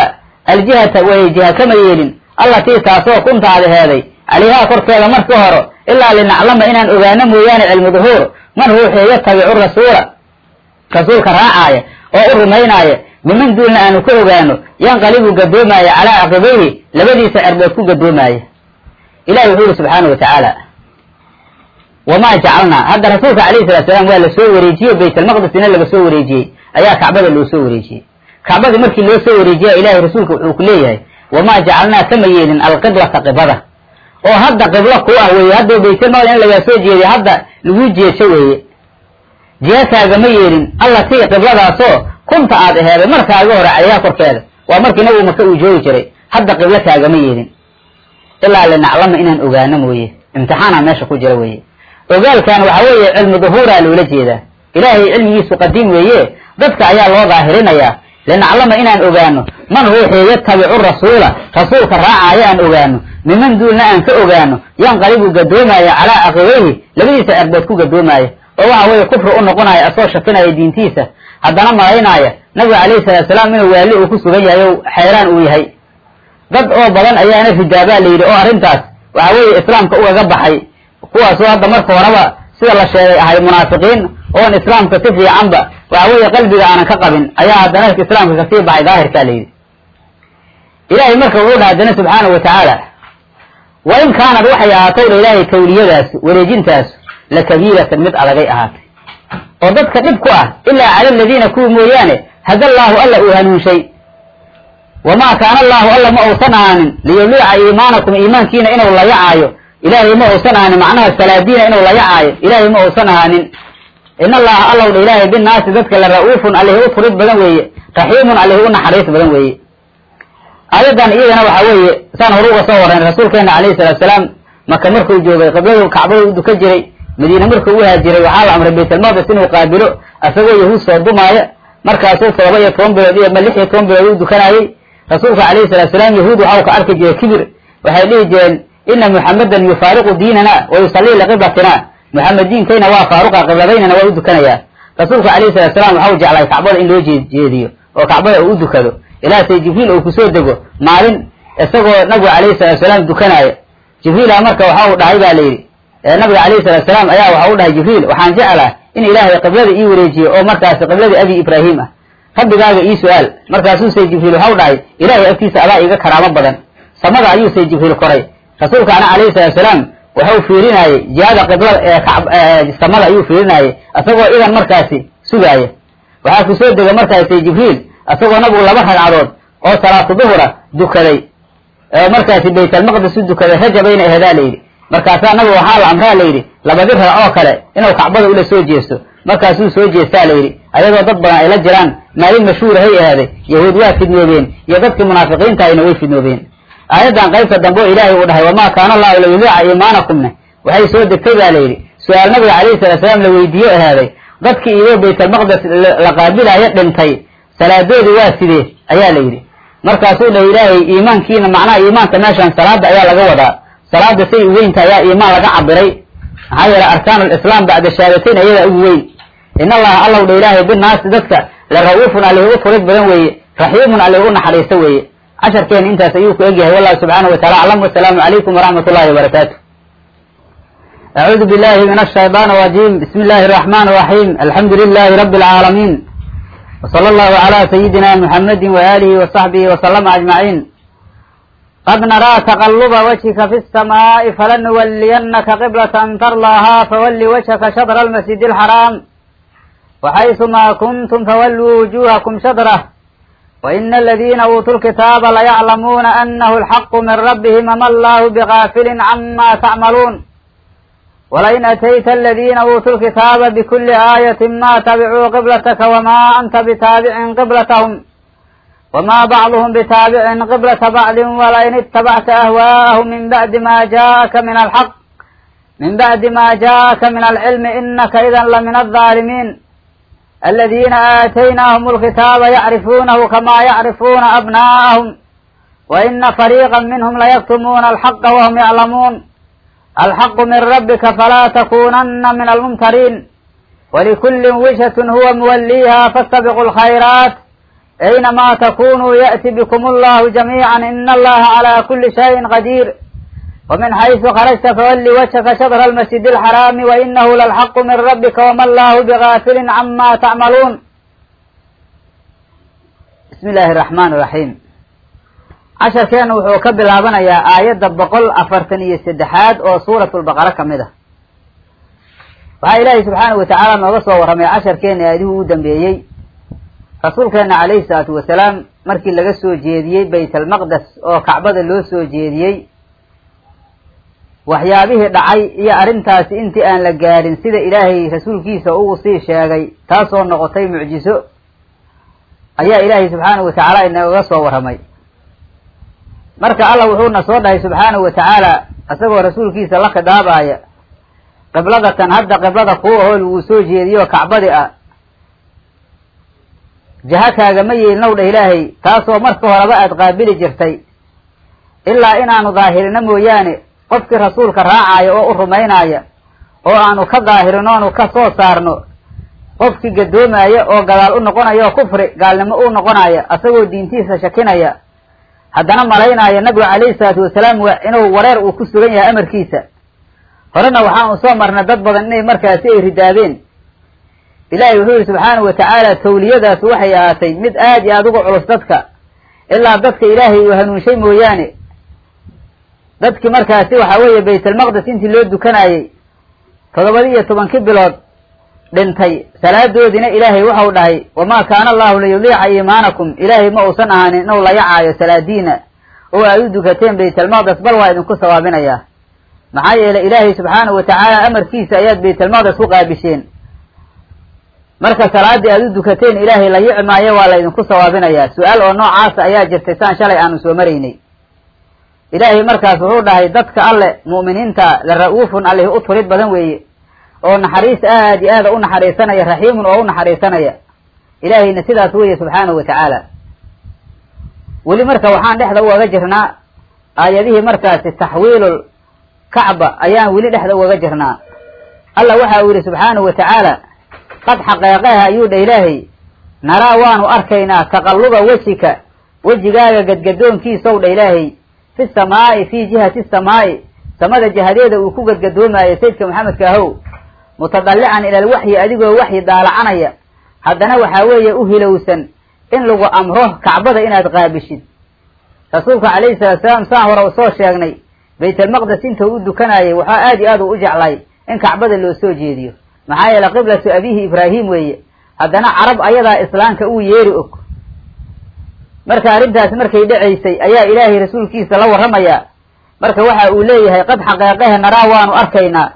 aljihata way jiha kama yeelin allatii taasoo kuntaada heeday calayhaa korkeeda marka hore ilaa linaclama inaan ogaano mooyaane cilmu duhuur man ruuxii yatabicu rasuula rasuulka raacaaya oo u rumaynaaya miman duulna aanu ka ogaano yanqalibu gadoomaaya calaa caqibayhi labadiisa cerbood ku gadoomaaya ilahi wuxuu yihi subxaana wa tacaala wamaa jacalnaa. Hadda rasuulka alayhi salatu salaam waa la soo wareejiyey baytalmaqdisina laga soo wareejiyey ayaa kacbada loo soo wareejiyey. Kacbadii markii loo soo wareejiya ilahay rasuulka wuxuu ku leeyahay wamaa jacalnaa kama yeelin alqiblata qiblada. Oo hadda qiblo ku ah weeye hadda baytalmaqdis in lagaa soo jeediya hadda lagu jeedsho weeye. Jihasaagama yeelin allatii qibladaasoo kunta aad aheeday markaaga hore calayhaa korkeeda. Waa markii nabigu maka uu joogi jiray. Hadda qiblo kaagama yeelin ilaa linaclama inaan ogaano mooye. Imtixaana meesha ku jira weeye. Ogaalkan waxa weeye cilmu duhuuraa loola jeedaa. Ilaahay cilmigiisu qadiim weeye. Dadka ayaa loo daahirinayaa. Linaclama inaan ogaano. Man ruuxii yatabicu rasuula? Rasuulka raacaayo aan ogaano. Miman duulna aan ka ogaano. Yanqalibu gadoomaayo calaa caqibayhi labadiisa cerbood ku gadoomaayo oo waxa weeye kufri u noqonaya asoo shakinaya diintiisa haddana malaynaaya nabiga calayhi salatu salaam inuu waali uu ku sugan yahay o xeyraan uu yahay. Dad oo badan ayaana ridaabaa la yidhi oo arrintaas waxa weeye islaamka ugaga baxay. Kuwaasoo hadda marka horeba sida la sheegay ahay munaafiqiin oon islaamka si fiicanba waxa weeye qalbiga aanan ka qabin ayaa haddana islaamka ka sii baxay daahirkaa la yidhi. Ilaahay marka wuxuu dhaha haddana subxaana wa tacaala wa in kaanad waxay ahaatowdha ilaahay tawliyadaas wareejintaas la kabiiratan mid adagay ahaatay oo dadka dhib ku ah ilaa cala aladiina kuwa mooyaane hada allaahu alla uu hanuunshay. Wamaa kaana allaahu alla ma uusan ahaanin liyuliica iimaanakum iimaankiina inuu layacaayo ilaahay ma uusan ahaanin macnaha salaadiina inuu layacaayo ilaahay ma uusan ahaanin in allaha allow dha ilaahay binaasi dadka la ra'uufun alihi u turid badan weeye. Raxiimun alihi u naxariis badan weeye. Aayaddan iyadana waxa weeye saan hore uga soo warrayn rasuulkeena calayhi salatu salaam maka markuu joogay qibladu kacbada u dukan jiray madiine markuu u haajiray waxaa la amray baytalmaqdis inuu qaabilo asagoo yahuud soo dumaaya markaasuu todoba iyo toban bilood iyo ma lix iyo toban bilood u dukanayey rasuulka calayhi salatu salaam yahuud waxau ka arki jiray kibir. Waxay dhihi jireen ina muxamadan yufaariqu diinana wa yusallii liqiblatina muxamed diinkayna waa faaruqa qibladaynana waa u dukanayaa. Rasuulka calayhi salatu salaam waxau jeclay kacbada in loo jeediyo oo kacbada uu u dukado. Ilaa say jibriil uu ku soo dego maalin isagoo nabiga calayhi salatu salaam dukanaya jibriila marka waxa uu dhahay ba la yidhi nabiga calayhi salatu salaam ayaa waxa u dhahay jibriil waxaan jeclaa in ilaahay qiblada ii wareejiyo oo markaasi qibladii abi ibraahim ah. Rabbigaaga ii su'aal markaasuu say jibriil waxau dhahay ilaahay agtiisa adaa iiga karaamo badan. Samada ayuu say jibriil koray. Rasuulkaana calayhi salatu salaam waxau fiirinaayey jihada qiblada ee samada ayuu fiirinaayey isagoo idan markaasi sugaaya. Waxaa ku soo dega markaas say jibriil isagoo nabigu laba ragcadood oo salaatu duhura dukaday. Markaasi baytalmaqdis u dukaday rajabayna aheedaa la yidhi markaasaa nabiga waxaa la amraa la yidhi labadi rag oo kale inuu kacbada ula soo jeesto. Markaasuu soo jeestaa la yidhi ayadoo dad badan ay la jiraan maalin mashhuura hay ahaaday yahuud waa fidnoobeen iyo dadkii munaafiqiinta ayna way fidnoobeen. Aayaddan qaybta dambe oo ilaahay uu dhahay wamaa kaana allahu layudiica iimaanakumne waxay soo degtay baa la yidhi. Su'aal nabiga calayhi salatu salaam la weydiiyo ahaaday dadkii iyagoo baytalmaqdes la qaabilaayo dhintay salaadoodii waa sidee? Ayaa la yidhi. Markaasuu dhahay ilaahay iimaankiina macnaha iimaanka meeshan salaada ayaa laga wadaa salaada say u weynta ayaa iimaan laga cabiray maxaa yeele arkaan alislaam bacda shahaadateyn ayadaa ugu weyn in allaha allow dha ilaahay binaasi dadka la ra-uufun alih u turid badan weeye raxiimun alih u naxariisto weeye casharkeena intaas ayuu ku egyahay wallahu subxaanahu watacala aclam wasalaamu calaykum waraxmat ullahi wabarakaatu acuudu billahi min ashayطan الrajim bismi illahi الرaxman الraxim alxamdu lilahi rabi اlcaalamiin wsala allahu cala sayidina muxamadi waalihi wasaxbihi wasalama ajmaciin qad naraa taqaluba wajhika fi samaa'i falanuwalliyannaka qiblatan tarlaahaa fawalli wajhaka shadra almasjidi alxaraam waxaysumaa kuntum fawalluu wujuuhakum shadrah waina aladiina uutuu lkitaaba layaclamuuna anahu alxaqu min rabbihim ama allahu bigaafilin cama tacmaluun walain atayta aladiina uutuu lkitaaba bikulli aayatin ma tabicuu qiblataka wamaa anta bitaabicin qiblatahum wma bacduhm bitaabicin qiblata bacdin walain itabacta ahwaءahum min bacdi ma jaءaka min alxaq min bacdi ma jaءaka min alcilmi inaka ida lamin alظaalimiin aladina aataynahm اlkitaaba yacrifuunahu kama yacrifuuna abna'ahum waina fariiqa minhm layaktumuuna alxaqa wahm yaclamuun alxaqu min rabbika falaa takunana min almumtariin walikulli wishat huwa muwaliiha faاstabiqu اlkhayraat aynamaa takunuu ya'ti bikum allahu jamiican in allaha calaa kuli shayin qadiir wamin xaysu kharajta fawalli wajhaka shadra almasjid alxaraami wainahu lalxaqu min rabbika wama allahu bigaafilin cama tacmaluun bismi illaahi araxmaan iraxiim casharkeenu wuxuu ka bilaabanayaa aayadda boqol afartan iyo saddexaad oo suuratu lbaqara ka mid ah waxaa ilaahay subxaanahu watacaala nooga soo waramay casharkeena aadihii u dambeeyey rasuulkeena calayhi salaatu wasalaam markii laga soo jeediyey bayt almaqdes oo kacbada loo soo jeediyey waxyaabihii dhacay iyo arrintaasi intii aan la gaadhin sida ilaahay rasuulkiisa ugu sii sheegay taasoo noqotay mucjiso ayaa ilaahay subxaanahu watacaala inagaga soo warramay marka allah wuxuuna soo dhahay subxaanahu watacaala isagoo rasuulkiisa la khidaabaaya qibladatan hadda qiblada kuu ahoo laguu soo jeediyo kacbadi ah jaha kaagama yeelinow dhah ilaahay taasoo marka horeba aada qaabili jirtay. Ilaa inaanu daahirino mooyaane qofkii rasuulka raacaya oo u rumaynaya oo aanu ka daahirino ka soo saarno qofkii gadoomaya oo gadaal u noqonaya oo kufri gaalnimo u noqonaya asagoo diintiisa shakinaya haddana malaynaya nabigu calayhi salaatu wasalaam inuu wareer uu ku sugan yahay amarkiisa. Horena waxaan u soo marnay dad badan inay markaasi ay ridaadeen ilaahay wuxuu yihi subxaanahu watacaala tawliyadaas waxay ahaatay mid aad iyo aada uga culus dadka. Ilaa dadka ilaahay uu hanuunshay mooyaane. Dadkii markaasi waxa weeye baytalmaqdes intii loo dukanayey toddobadi iyo tobankii bilood dhintay. Salaadoodiina ilaahay waxau dhahay wamaa kaana allahu liyudiica iimaanakum. Ilaahay ma uusan ahaanin inuu layacaayo salaadiina oo aad u dukateen baytalmaqdes bal waa idinku sawaabinayaa maxaa yeelay ilaahay subxaanahu watacaala amarkiisa ayaad baytalmaqdes ku qaabisheen marka salaaddii aad u dukateen ilaahay la yici maayo waa la idinku sawaabinayaa. Su'aal oo noocaasa ayaa jirtay saan shalay aanu soo maraynay. Ilaahay markaas wuxuu dhahay dadka alle mu'miniinta la ra'uufun allih u turid badan weeye oo naxariis aad iyo aada u naxariisanaya raxiimun oo u naxariisanaya. Ilaahayna sidaas weeye subxaanahu watacaala weli marka waxaan dhexda ugaga jirnaa aayadihii markaasi taxwiilul kacba ayaan weli dhexda ugaga jirnaa. Allah waxa uu yihi subxaanahu watacaala qad xaqeeqeha ayuu dha ilaahay. Naraa waanu arkaynaa taqalluba wejika wejigaaga gadgadoonkiisow dha ilaahay. Fi samaa'i fii jihati samaa'i samada jihadeeda uu ku gadgadoomayo sayidka maxamedka ahow. Mutadallican ila alwaxyi adigoo waxyi daalacanaya. Haddana waxaa weeye u hilowsan in lagu amro kacbada inaad qaabishid. Rasuulka calayhi salatu salaam saan hore u soo sheegnay baytalmaqdes intuu u dukanayay waxaa aad iyo aad u u jeclay in kacbada loo soo jeediyo maxaa yeele qiblatu abihi ibraahim weeye. Haddana carab ayadaa islaamka uu yeeri og. Marka arrintaas markay dhacaysay ayaa ilaahay rasuulkiisa la warramayaa. Marka waxa uu leeyahay qad xaqeeqehe naraa waanu arkaynaa.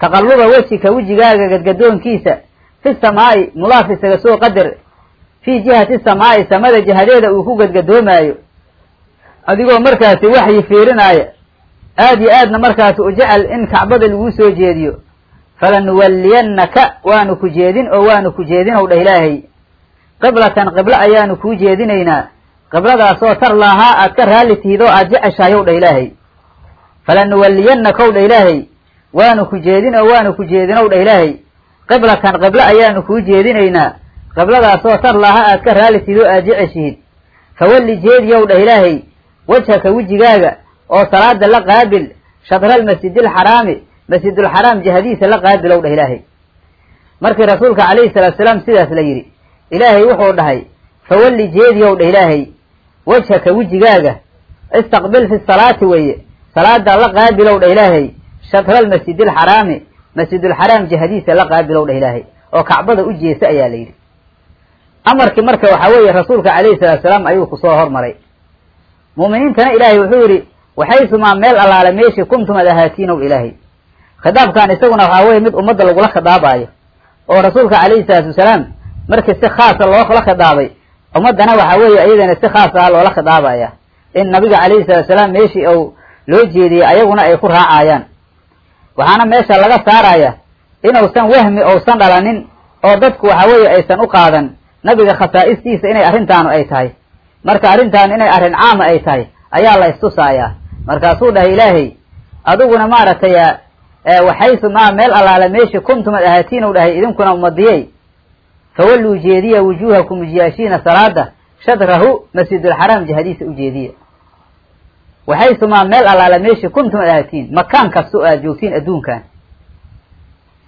Taqalluba wejika wejigaaga gadgadoonkiisa fi samaa'i mudaaf isaga soo qadar fii jihati samaa'i samada jihadeeda uu ku gadgadoomaayo adigoo markaasi waxyi fiirinaaya aad iyo aadna markaasi u jecel in kacbada laguu soo jeediyo falanuwalliyannaka waanu ku jeedin oo waanu ku jeedinow dheh ilaahay qiblatan qiblo ayaanu kuu jeedinaynaa qibladaasoo tarlaahaa aad ka raalli tihid oo aad jeceshahayow dheh ilaahay falanuwalliyannakaw dheh ilaahay waanu ku jeedin oo waanu ku jeedinow dheh ilaahay qiblatan qiblo ayaanu kuu jeedinaynaa qibladaasoo tarlaaha aad ka raalli tihid oo aad jeceshihid fawalli jeediyow dheh ilaahay wejhaka wejigaaga oo salaada la qaabil shadral masjidilxaraami masjidulxaraam jihadiisa la qaabilow dheh ilaahay. Markii rasuulka calayhi salaatu salaam sidaas la yidhi ilaahay wuxuu dhahay fawalli jeediyow dheh ilaahay wejhaka wejigaaga istaqbil fi salaati weeye salaada la qaabilow dheh ilaahay shadral masjidilxaraami masjidulxaraam jihadiisa la qaabilow dheh ilaahay. Oo kacbada u jeesa ayaa la yidhi. Amarkii marka waxaa weeye rasuulka calayhi salaatu salaam ayuu ku soo hormaray. Mu'miniintana ilaahay wuxuu yidhi waxaysumaa meel allaale meeshii kuntum ad ahaatiinow ilaahay khitaabkan isaguna waxaa weye mid ummadda lagula khidaabaayo oo rasuulka calayhi salaatu wasalaam markii si khaasa loola khidaabay ummaddana waxaa weeye iyadana si khaas ah loola khidaabaya in nabiga calayhi salatu wasalaam meeshii uu loo jeediyey ayaguna ay ku raacayaan. Waxaana meesha laga saaraya inuusan wahmi ousan dhalanin oo dadku waxa weeye aysan u qaadan nabiga khasaa'istiisa inay arrintaanu ay tahay. Marka arrintaan inay arrin caama ay tahay ayaa la istusaayaa markaasuu dhahay ilaahay adiguna maaragtay waxaysu maa meel allaale meeshii kuntum ad ahaatiin u dhahay idinkuna umadiyey. Fawalluu jeediya wujuuhakum jiyaashiina salaada shadrahu masjidulxaraam jihadiisa u jeediya. Waxaysumaa meel allaale meeshii kuntum ad ahaatiin makaan kasta oo aad joogtiin adduunkan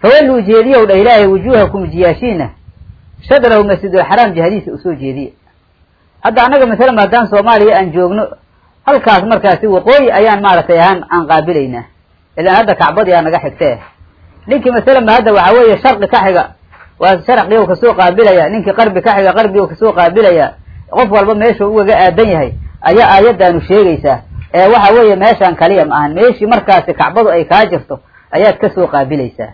fawalluu jeediya u dhah ilaahay wujuuhakum jiyaashiina shadrahu masjidulxaraam jihadiisa u soo jeediya. Hadda annaga masalan haddaan soomaaliya aan joogno halkaas markaasi waqooyi ayaan maaragtay ahaan aan qaabilaynaa ilaan hadda kacbadii aa naga xigtee ninkii masalan ba hadda waxaa weeye sharqi ka xiga waa sharqiyow ka soo qaabilaya ninkii qarbi ka xiga qarbigow ka soo qaabilaya qof walba meeshuu ugaga aadan yahay ayaa aayaddaanu sheegaysaa ee waxa weeye meeshaan kaliya ma ahan meeshii markaasi kacbadu ay kaa jirto ayaad ka soo qaabilaysaa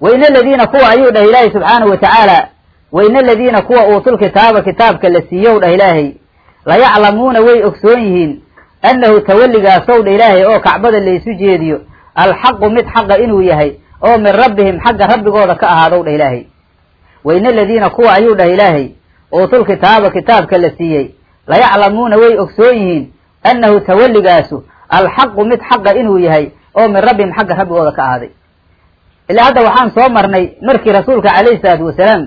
wain aladiina kuwa ayuu dhah ilaahay subxaanahu watacaala wain aladiina kuwa uutul kitaaba kitaabka la siiyow dhah ilaahay layaclamuuna way ogsoon yihiin annahu tawalligaasow dha ilaahay oo kacbada laysu jeediyo alxaqu mid xaqa inuu yahay oo min rabbihim xagga rabbigooda ka ahaadow dhah ilaahay wain aladiina kuwa ayuu dhah ilaahay uutul kitaaba kitaabka la siiyey layaclamuuna way ogsoon yihiin annahu tawalligaasu alxaqu mid xaqa inuu yahay oo min rabbihim xagga rabbigooda ka ahaaday ilaa hadda waxaan soo marnay markii rasuulka calayhi salaatu wasalaam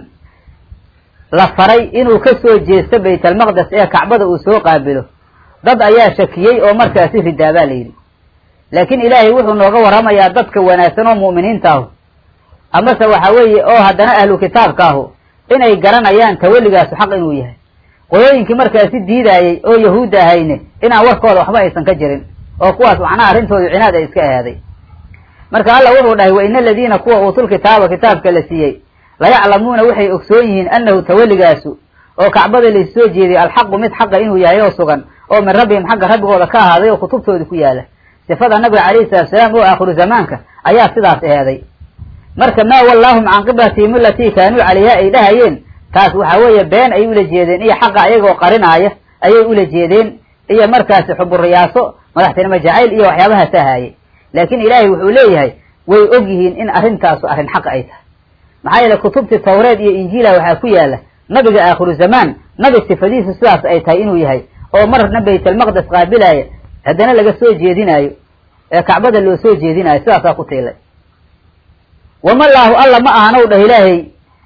la faray inuu ka soo jeesto baytalmaqdes ee kacbada uu soo qaabilo dad ayaa shakiyey oo markaasi ridaabaa la yidhi. Laakiin ilaahay wuxuu nooga warramayaa dadka wanaagsan oo mu'miniinta ahu. Amase waxa weeye oo haddana ahlu kitaabka ahu inay garanayaan tawalligaasu xaq inuu yahay. Qolooyinkii markaasi diidaayey oo yahuudda ahayne inaan warkooda waxba aysan ka jirin oo kuwaas macnaha arrintoodu cinaad ay iska ahaaday. Marka alla wuxuu dhahay wain aladiina kuwa uutul kitaaba kitaabka la siiyey layaclamuuna waxay ogsoon yihiin annahu tawalligaasu oo kacbada laissoo jeediyay alxaqu mid xaqa inuu yahay oo sugan oo min rabbihim xagga rabbigooda ka ahaaday oo kutubtoodi ku yaalla. Sifada nabiga calayhi salatu salaam oo aakhiru zamaanka ayaa sidaas eheeday marka maa wallaahum can qiblatihim alatii kaanuu calayha ay dhahayeen taas waxaa weeye been ay ula jeedeen iyo xaqa ayagoo qarinaaya ayay ula jeedeen iyo markaasi xuburiyaaso madaxtinimo jacayl iyo waxyaabahaas ahaayey laakiin ilaahay wuxuu leeyahay way og yihiin in arrintaasu arrin xaq ay tahay. Maxaa yeele kutubtii tawreed iyo injiila waxaa ku yaalla nabiga aakhiru zamaan nabi sifadiisu sidaas ay tahay inuu yahay oo marna baytalmaqdes qaabilaaya haddana laga soo jeedinaayo ee kacbada loo soo jeedinaayo sidaasaa ku tiilay wamalaahu alla ma ahanow dhah ilaahay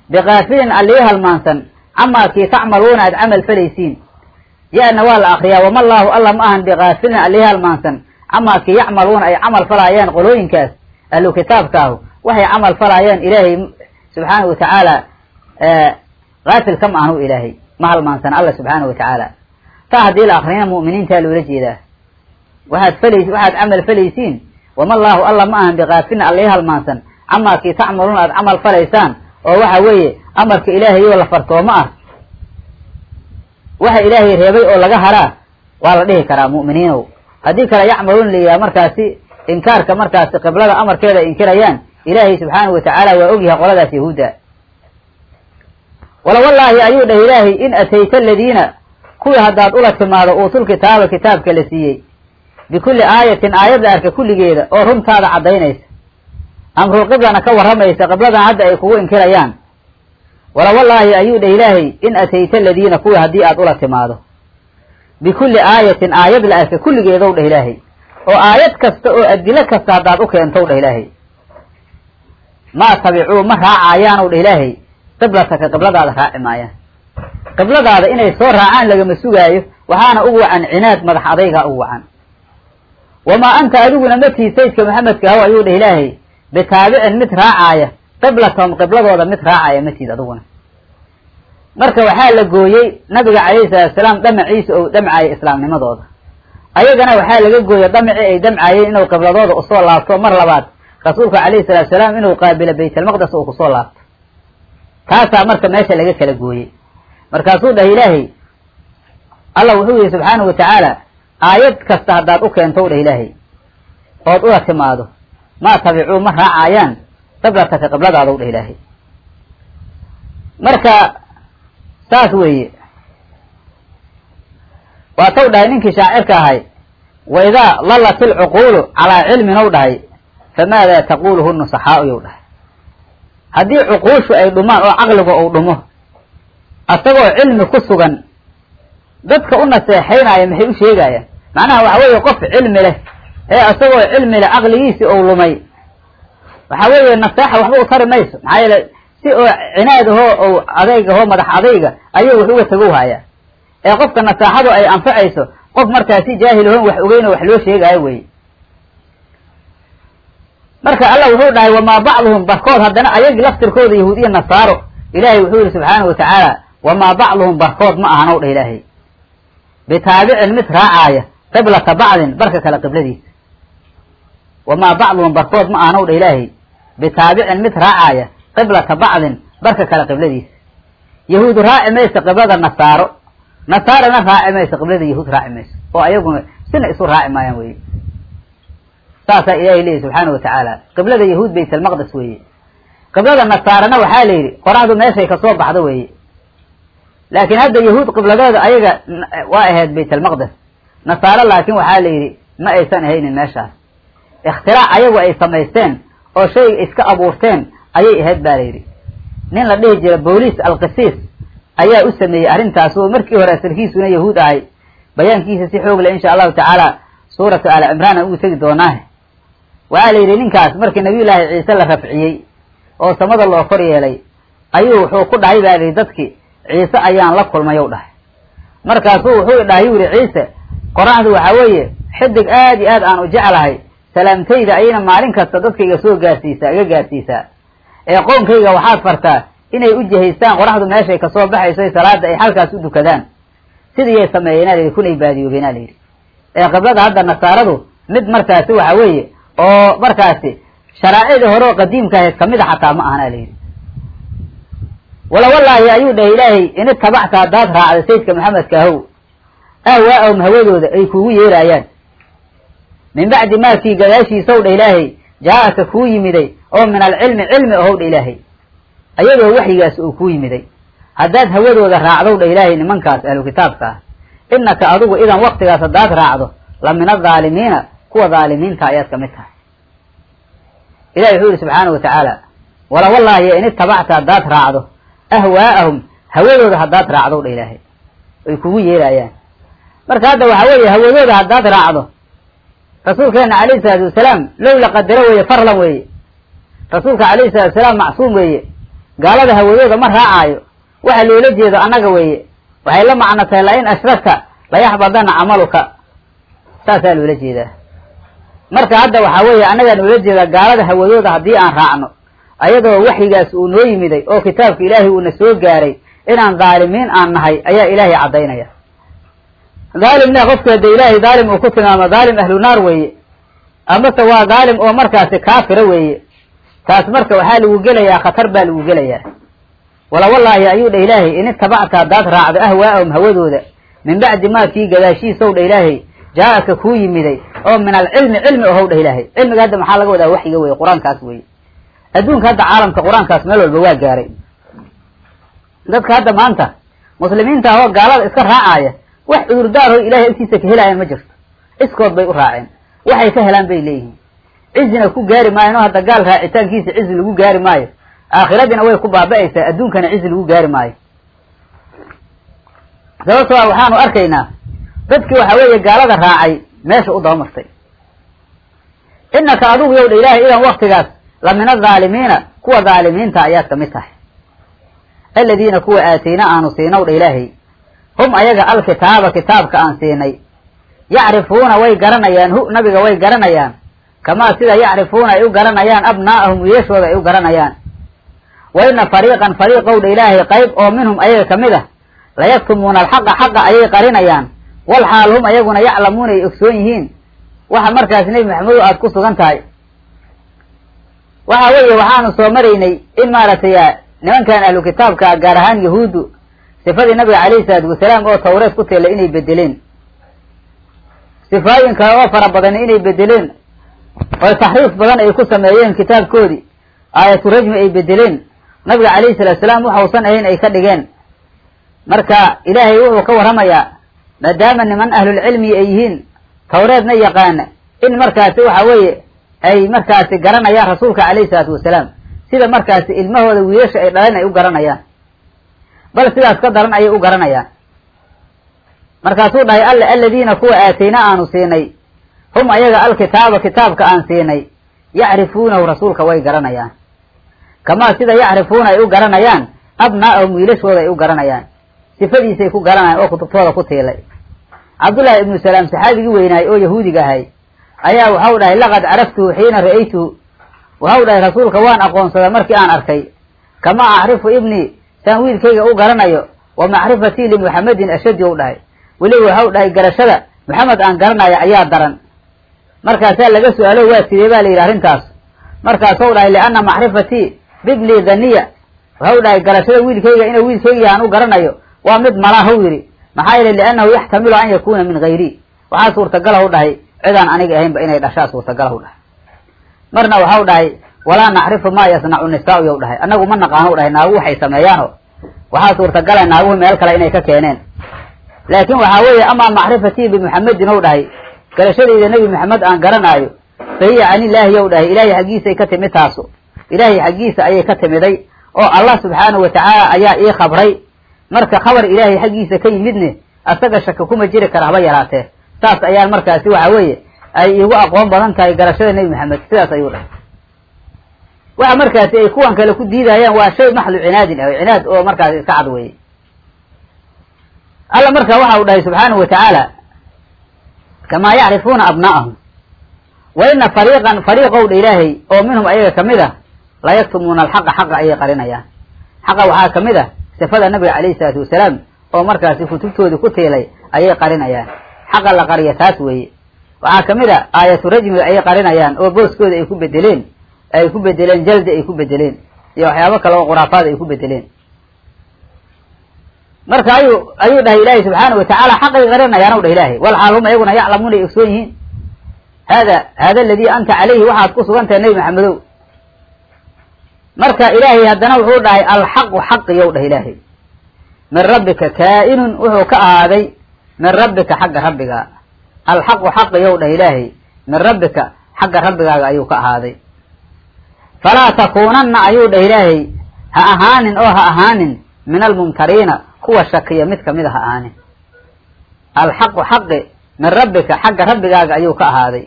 bikaafilin allii halmaansan camaa kii tacmaluuna aad camal falaysiin. Ya-na waa la akriyaa wama allaahu alla ma ahan bikaafilin alihi halmaansan camaa ki yacmaluuna ay camal falaayaan qolooyinkaas ahlu kitaabkaahu waxay camal falaayaan ilaahay subxaana wa tacaala kaafil ka ma ahnu ilaahay ma halmaansana alla subxaana wa tacaala taa haddii la akriyana mu'miniintaa loola jeedaa. Waxaad falays waxaad camal falaysiin wama allaahu alla ma ahan bikaafilin alihi halmaansan. Camaa kii tacmaluuna aad camal falaysaan oo waxa weeye amarka ilaahayoo la fartoomo ah waxa ilaahay reebay oo laga haraa waa la dhihi karaa mu'miniinow haddii kale yacmaluun layihaha markaasi inkaarka markaasi qiblada amarkeeda inkirayaan ilaahay subxaanahu watacaala waa ogyahay qoladaas yahuudda. Wala wallaahi ayuu dhah ilaahay in atayta aladiina kuwii haddaad ula timaado uutul kitaaba kitaabka la siiyey. Bikulli aayatin aayad la arka kulligeeda oo runtaada caddaynaysa. Amrul qiblana ka warramaysa qibladan hadda ay kugu inkirayaan. Wala wallaahi ayuu dhah ilaahay in atayta aladiina kuwii haddii aad ula timaado. Bikulli aayatin aayad la arka kulligeedow dhah ilaahay. Oo aayad kasta oo adilo kasta haddaad u keentow dhah ilaahay. Maa tabicuu ma raacayaanow dhah ilaahay. Qiblataka qibladaada raaci maayaan qibladaada inay soo raacaan lagama sugaayo waxaana ugu wacan cinaad madax adaygaa ugu wacan. Wamaa anta adiguna matii saydka maxamedka haw ayuu dhah ilaahay bitaabicin mid raacaaya qiblatahum qibladooda mid raacaya matiid adiguna. Marka waxaa la gooyey nabiga calayhi salatu salaam dhamaciisa ou dhamcaayay islaamnimadooda. Ayagana waxaa laga gooyey damacii ay damcaayeen inuu qibladooda u soo laabto. Mar labaad rasuulka calayhi salatu salaam inuu qaabilo baytalmaqdes uu ku soo laabto. Taasaa marka meesha laga kala gooyey markaasuu dhah ilaahay allah wuxuu yihi subxaanahu watacaala aayad kasta haddaad u keento dhah ilaahay ood ula timaado maa tabicuu ma raacaayaan qiblataka qibladaada dhah ilaahay. Marka saas weeye. Waa taw dhahay ninkii shaacirka ahay wa idaa lallat ilcuquulu calaa cilmin ou dhahay famaada taquluhu nusaxaau yow dhahay. Haddii cuquushu ay dhumaan oo caqliga uu dhumo asagoo cilmi ku sugan dadka u naseexaynaya maxay u sheegayaan? Macnaha waxa weeye qof cilmi leh ee asagoo cilmi leh caqligiisii ou lumay. Waxa weeye naseexa waxba u tari mayso. Maxaa yeele si oo cinaadahoo ou adaygaho madax adayga ayuu wax uga tagow hayaa ee qofka nasaaxadu ay anfacayso qof markaasi jaahilhoon wax ogeyno wax loo sheegaayo weye marka allah wuxuu dhahay wamaa bacduhum barkood haddana ayagii laftirkooda yahuud iyo nasaaro. Ilaahay wuxuu yihi subxaanahu watacaala wamaa bacduhum barkood ma ahanow dhah ilaahay. Bitaabicin mid raacaaya qiblata bacdin barka kale qibladiisa. Wamaa bacduhum barkood ma ahanow dhah ilaahay. Bitaabicin mid raacaaya qiblata bacdin barka kale qibladiisa. Yahuudu raaci maysa qiblada nasaaro. Nasaarana raaci maysa qiblada yahuud raaci mayso oo ayaguna sina isu raaci maayaan weye saasaa ilahay leeyahy subxaana watacaala qiblada yahuud baytalmaqdes weeye. Qiblada nasaarana waxaa la yidhi qoraxdu meeshay ka soo baxdo weeye laakiin hadda yahuud qibladooda ayaga waa ahayd baytalmaqdes nasaaro laakiin waxaa la yidhi ma aysan ahaynin meeshaas. Ikhtirac ayagu ay samaysteen oo shayga iska abuurteen ayay ahayd ba la yidhi. Nin la dhihi jira booliis alqisiis ayaa u sameeyey arrintaas oo markii hore asalkiisuna yahuud ahay. Bayaankiisa si xoog leh insha allahu tacaala suuratu aali cimraan aan ugu tegi doonaahe waxaa la yidhi ninkaas markii nabiyullaahi ciise la rafciyey oo samada loo kor yeelay ayuu wuxuu ku dhahay baa lihi dadki ciise ayaan la kulmay ou dhahay. Markaasuu wuxuu dhahay yuu yihi ciise qoraxdu waxaa weeye xidig aad iyo aad aan u jeclahay salaamtayda ayayna maalin kasta dadkayga soo gaarsiisaa iga gaarsiisaa. Ee qoonkayga waxaad fartaa inay u jihaystaan qoraxdu meeshay ka soo baxayso salaada ay halkaas u dukadaan. Sidiiyay sameeyeenaa layidhi kunay baadiyoobeenaa layidhi ee qiblada hadda nasaaradu mid markaasi waxa weeye oo markaasi sharaacidii hore oo qadiimka ahayd ka mid a xataa ma ahana layidhi wala wallaahi ayuu dhahay ilaahay in itabacta haddaad raacda sayidka maxamedka ahow ahwaa-ahum hawadooda ay kugu yeeraayaan min bacdi maakii gadaashiisaw dha ilaahay jaa-aka kuu yimiday oo min alcilmi cilmi ahow dha ilaahay ayadoo waxyigaas uu kuu yimiday haddaad hawadooda raacdow dha ilaahay nimankaas ahlu kitaabka ah innaka adigu idan waktigaas haddaad raacdo la min adaalimiina kuwa dhaalimiinta ayaad ka mid tahay ilahi wuxuu yihi subxaana wa tacaala wala wallaahi in itabacta haddaad raacdo ahwaa'ahum hawadooda haddaad raacdow dha ilaahay. Ay kugu yeeraayaan marka hadda waxaa weeye hawadooda haddaad raacdo rasuulkeena calayhi salaatu wasalaam low la weeye farlan weeye. Rasuulka calayhi salatu wasalaam macsuum weeye. Gaalada hawadooda ma raacaayo. Waxa loola jeedo annaga weeye. Waxay la macno tahay la in ashragta layaxbadana camaluka. Saasaa loola jeedaa. Marka hadda waxaa weeye annagaan ula jeedaa gaalada hawadooda haddii aan raacno ayadoo waxyigaas uu noo yimiday oo kitaabka ilaahay uuna soo gaaray inaan dhaalimiin aan nahay ayaa ilaahay caddaynaya. Dhaalimna qofka de ilaahay dhaalim uu ku tilmaamo dhaalim ahlu naar weeye. Amase waa dhaalim oo markaasi kaafira weeye. Taas marka waxaa lagu gelayaa khatar baa lagu gelayaa. Wala wallaahi ayuu dha ilaahay in itabacta haddaad raacdo ahwaa'ahum hawadooda min bacdi maa kii gadaashiisow dha ilaahay jaa-aka kuu yimiday oo min alcilmi cilmi ohow dhah ilaahay. Cilmiga hadda maxaa laga wadaa waxyiga weye qur'aankaas weye adduunka hadda caalamka qur'aankaas meel walba waa gaaray. Dadka hadda maanta muslimiinta ahoo gaalada iska raacaya wax cudurdaar oo ilahay agtiisa ka helaayaan ma jirto. Iskood bay u raaceen. Waxay ka helaan bay leeyihiin. Cizina ku gaari maayan oo hadda gaal raacitaankiisa cizi lagu gaari maayo. Aakhiradiina way ku baaba-aysaa adduunkana cizi lagu gaari maayo. Sababtoo a waxaanu arkaynaa dadkii waxa weeye gaalada raacay meesha u dabamartay inaka adigu yow dha ilaahay idan waktigaas la min adhaalimiina kuwa dhaalimiinta ayaad ka mid tahay. Aladiina kuwa aatayna aanu siinow dha ilaahay. Hum ayaga alkitaaba kitaabka aan siinay. Yacrifuuna way garanayaan hu nabiga way garanayaan. Kamaa sida yacrifuuna ay u garanayaan abnaa'ahum wiilashooda ay u garanayaan. Wa ina fariiqan fariiqow dha ilaahay qayb oo minhum ayaga ka mid ah. Layaktumuuna alxaqa xaqa ayay qarinayaan. Wal xaal hum ayaguna yaclamuuna ay ogsoon yihiin. Waxa markaas nebi maxamedo aada ku sugan tahay waxa weeye waxaanu soo maraynay in maaragtay nimankan ahlu kitaabka gaar ahaan yahuuddu sifadii nabiga calayhi salaatu wasalaam oo tawreed ku teelay inay bedeleen sifaayin kale oo fara badan inay bedeleen oo taxriif badan ay ku sameeyeen kitaabkoodii. Aayatu rajmi ay bedeleen nabiga calayhi salatu salaam waxausan ahayn ay ka dhigeen. Marka ilaahay wuxuu ka warramayaa maadaama niman ahlulcilmi ay yihiin tawreedna yaqaana in markaasi waxa weeye ay markaasi garanayaan rasuulka calayhi salaatu wasalaam. Sida markaasi ilmahooda wiilasha ay dhaleen ay u garanayaan bal sidaas ka daran ayay u garanayaan markaasuu dhahay alle aladiina kuwa aatayna aanu siinay. Hum ayaga alkitaaba kitaabka aan siinay. Yacrifuunahu rasuulka way garanayaan. Kamaa sida yacrifuuna ay u garanayaan abnaa'ahum wiilashooda ay u garanayaan. Sifadiisay ku garanayaan oo kutubtooda ku tiilay cabdullaahi ibnu salaam saxaabigii weynaay oo yahuudiga ahay ayaa waxau dhahay laqad caraftuhu xiina ra'aytuhu waxau dhahay rasuulka waan aqoonsaday markii aan arkay. Kamaa acrifu ibnii saan wiilkayga u garanayo. Wa macrifatii limuxamedin ashadi ou dhahay. Weliba waxau dhahay garashada maxamed aan garanayo ayaa daran. Markaasaa laga su'aalo waa sidee? baa la yidhi arrintaas. Markaasou dhahay lianna macrifatii bibni daniya. Waxau dhahay garashada wiilkayga inuu wiilkayga aan u garanayo waa mid malaahw yidhi. Maxaa yeele liannahu yaxtamilu an yakuna min hayri waxaa suurtagalahu dhahay cidaan aniga ahaynba inay dhashaa suurtagalahu dhahay. Marna waxau dhahay walaa nacrifu maa yasnacu nisaau yow dhahay. Annagu ma naqaano dhahay naagu waxay sameeyaano. Waxaa suurtagala naaguhu meel kale inay ka keeneen. Laakin waxaa weeye amaa macrifatii bimuxamedin ow dhahay. Garashadayda nebi maxamed aan garanaayo fa hiya can illaahi yow dhahay. Ilaahay xaggiisay ka timid taasu. Ilaahay xaggiisa ayay ka timiday oo allah subxaanahu watacaala ayaa ii khabray. Marka khabar ilaahay xaggiisa ka yimidne asaga shaka kuma jiri kara haba yaraatee saas ayaan markaasi waxa weeye ay iigu aqoon badan tahay garashada nebi maxamed. Sidaas ayuu dhahay waxa markaasi ay kuwan kale ku diidayaan waa shay maxlu cinaadin ah cinaad oo markaasi iska cad weeye. Alla marka waxa uu dhahay subxaanahu watacaala kamaa yacrifuuna abnaa'ahum. Wa ina fariiqan fariiqow dha ilaahay oo minhum ayaga ka mid ah la yaktumuuna alxaqa xaqa ayay qarinayaan. Xaqa waxaa ka mid ah sifada nabiga calayhi salaatu wasalaam oo markaasi kutubtoodii ku tiilay ayay qarinayaan xaqa la qariya taas weeye. Waxaa ka mid a aayatu rajmiga ayay qarinayaan oo booskooda ay ku bedeleen ay ku bedeleen jaldi ay ku bedeleen iyo waxyaabo kale oo khuraafaad ay ku bedeleen marka ayuu ayuu dhahay ilaahay subxaana watacaala xaqay qarinayaan ow dhah ilaahay. Wal xaal hum ayaguna yaclamuuna ay ogsoon yihiin. Hada hada aladii anta calayhi waxaad ku sugan tahay nebi maxamedow. Marka ilaahay haddana wuxuu dhahay alxaqu xaqiyow dhah ilaahay. Min rabbika kaa-inun wuxuu ka ahaaday min rabbika xagga rabbiga. Alxaqu xaqiyow dhah ilaahay min rabbika xagga rabbigaaga ayuu ka ahaaday. Falaa takuunanna ayuu dhah ilaahay ha ahaanin oo ha ahaanin min almumtariina kuwa shakiya mid ka mid a ha ahaanin. Alxaqu xaqi min rabbika xagga rabbigaaga ayuu ka ahaaday.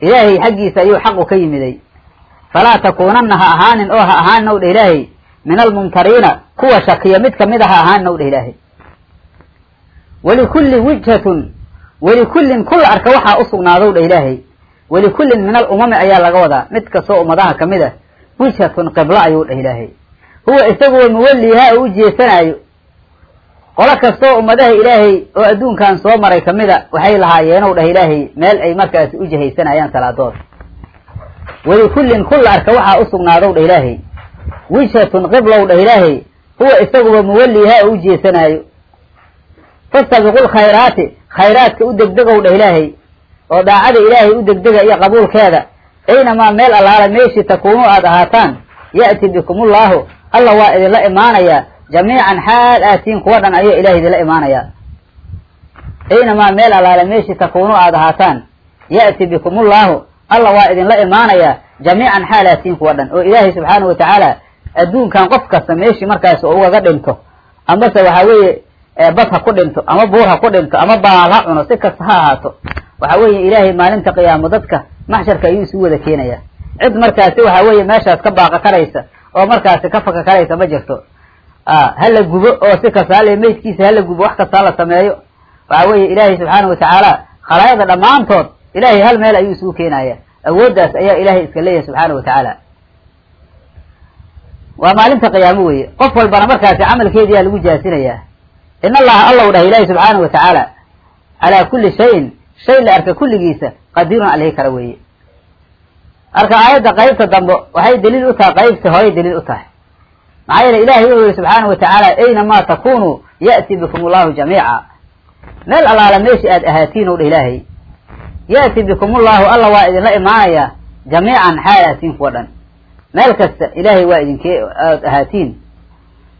Ilaahay xaggiisa ayuu xaqu ka yimiday. Falaa takuunanna ha ahaanin oo ha ahaanin ow dhah ilaahay min almumtariina kuwa shakiya mid ka mid a ha ahaanin ow dhah ilaahay walikulli wijhatun walikullin kul arka waxaa usugnaadow dha ilaahay walikullin min alumami ayaa laga wadaa mid kastoo ummadaha ka mid a wijhatun qiblo ayuu dhah ilaahay huwa isaguwa muwallihaa u ujeesanaayo qolo kastoo ummadaha ilaahay oo adduunkan soo maray kamida waxay lahaayeenow dhah ilaahay meel ay markaasi u jihaysanayaan salaadooda walikullin kul arka waxaa usugnaadow dhah ilaahay wijhatun qiblow dhah ilaahay huwa isaguba muwallihaa u ujeesanaayo fastabiqu lkhayraati khayraadka u degdegow dhah ilaahay oo daacada ilaahay u degdega iyo qabuulkeeda aynamaa meel allaala meeshii takuunu aada ahaataan ya'ti bikumullaahu alla waa idinla imaanayaa jamiican xaal aatiin kuwa dhan ayuu ilahay idinla imaanayaa aynamaa meel allaala meeshii takuunu aada ahaataan ya'ti bikumullaahu alla waa idinla imaanayaa jamiican xaal aatiin kuwa dhan oo ilaahay subxaanahu watacaala adduunkan qof kasta meeshii markaas oo ugaga dhinto amase waxaa weeye bad ha ku dhinto ama buur ha ku dhinto ama baal ha cuno si kasta ha ahaato. Waxa weeye ilaahay maalinta qiyaamo dadka maxsharka ayuu isu wada keenayaa. Cid markaasi waxa weeye meeshaas ka baaqa karaysa oo markaasi ka faka karaysa ma jirto. Hala gubo oo si kasta hale meydkiisa hala gubo wax kasta hala sameeyo. Waxa weeye ilaahay subxaana watacaala khalaayada dhammaantood ilaahay hal meel ayuu isugu keenaya awooddaas ayaa ilaahay iska leeyahay subxaana watacaala waa maalinta qiyaamo weeye. Qof walbana markaasi camalkeediyaa lagu jaasinayaa in allaha allow dhahay ilaahi subxaana wa tacaala calaa kulli shayin shay la arka kulligiisa qadiirun alihi kara weeye marka aayadda qaybta dambe waxay daliil u tahay qaybta horay daliil u tahay maxaa yeele ilahay wuxuu yihi subxaana wa tacaala aynamaa takunuu ya'ti bikum allahu jamiica meel allaala meeshii aada ahaatiin ow dha ilaahay ya'ti bikum ullahu alla waa idinla imaanayaa jamiican xaal ahaatiin kuwa dhan meel kasta ilaahay waa idinkee aada ahaatiin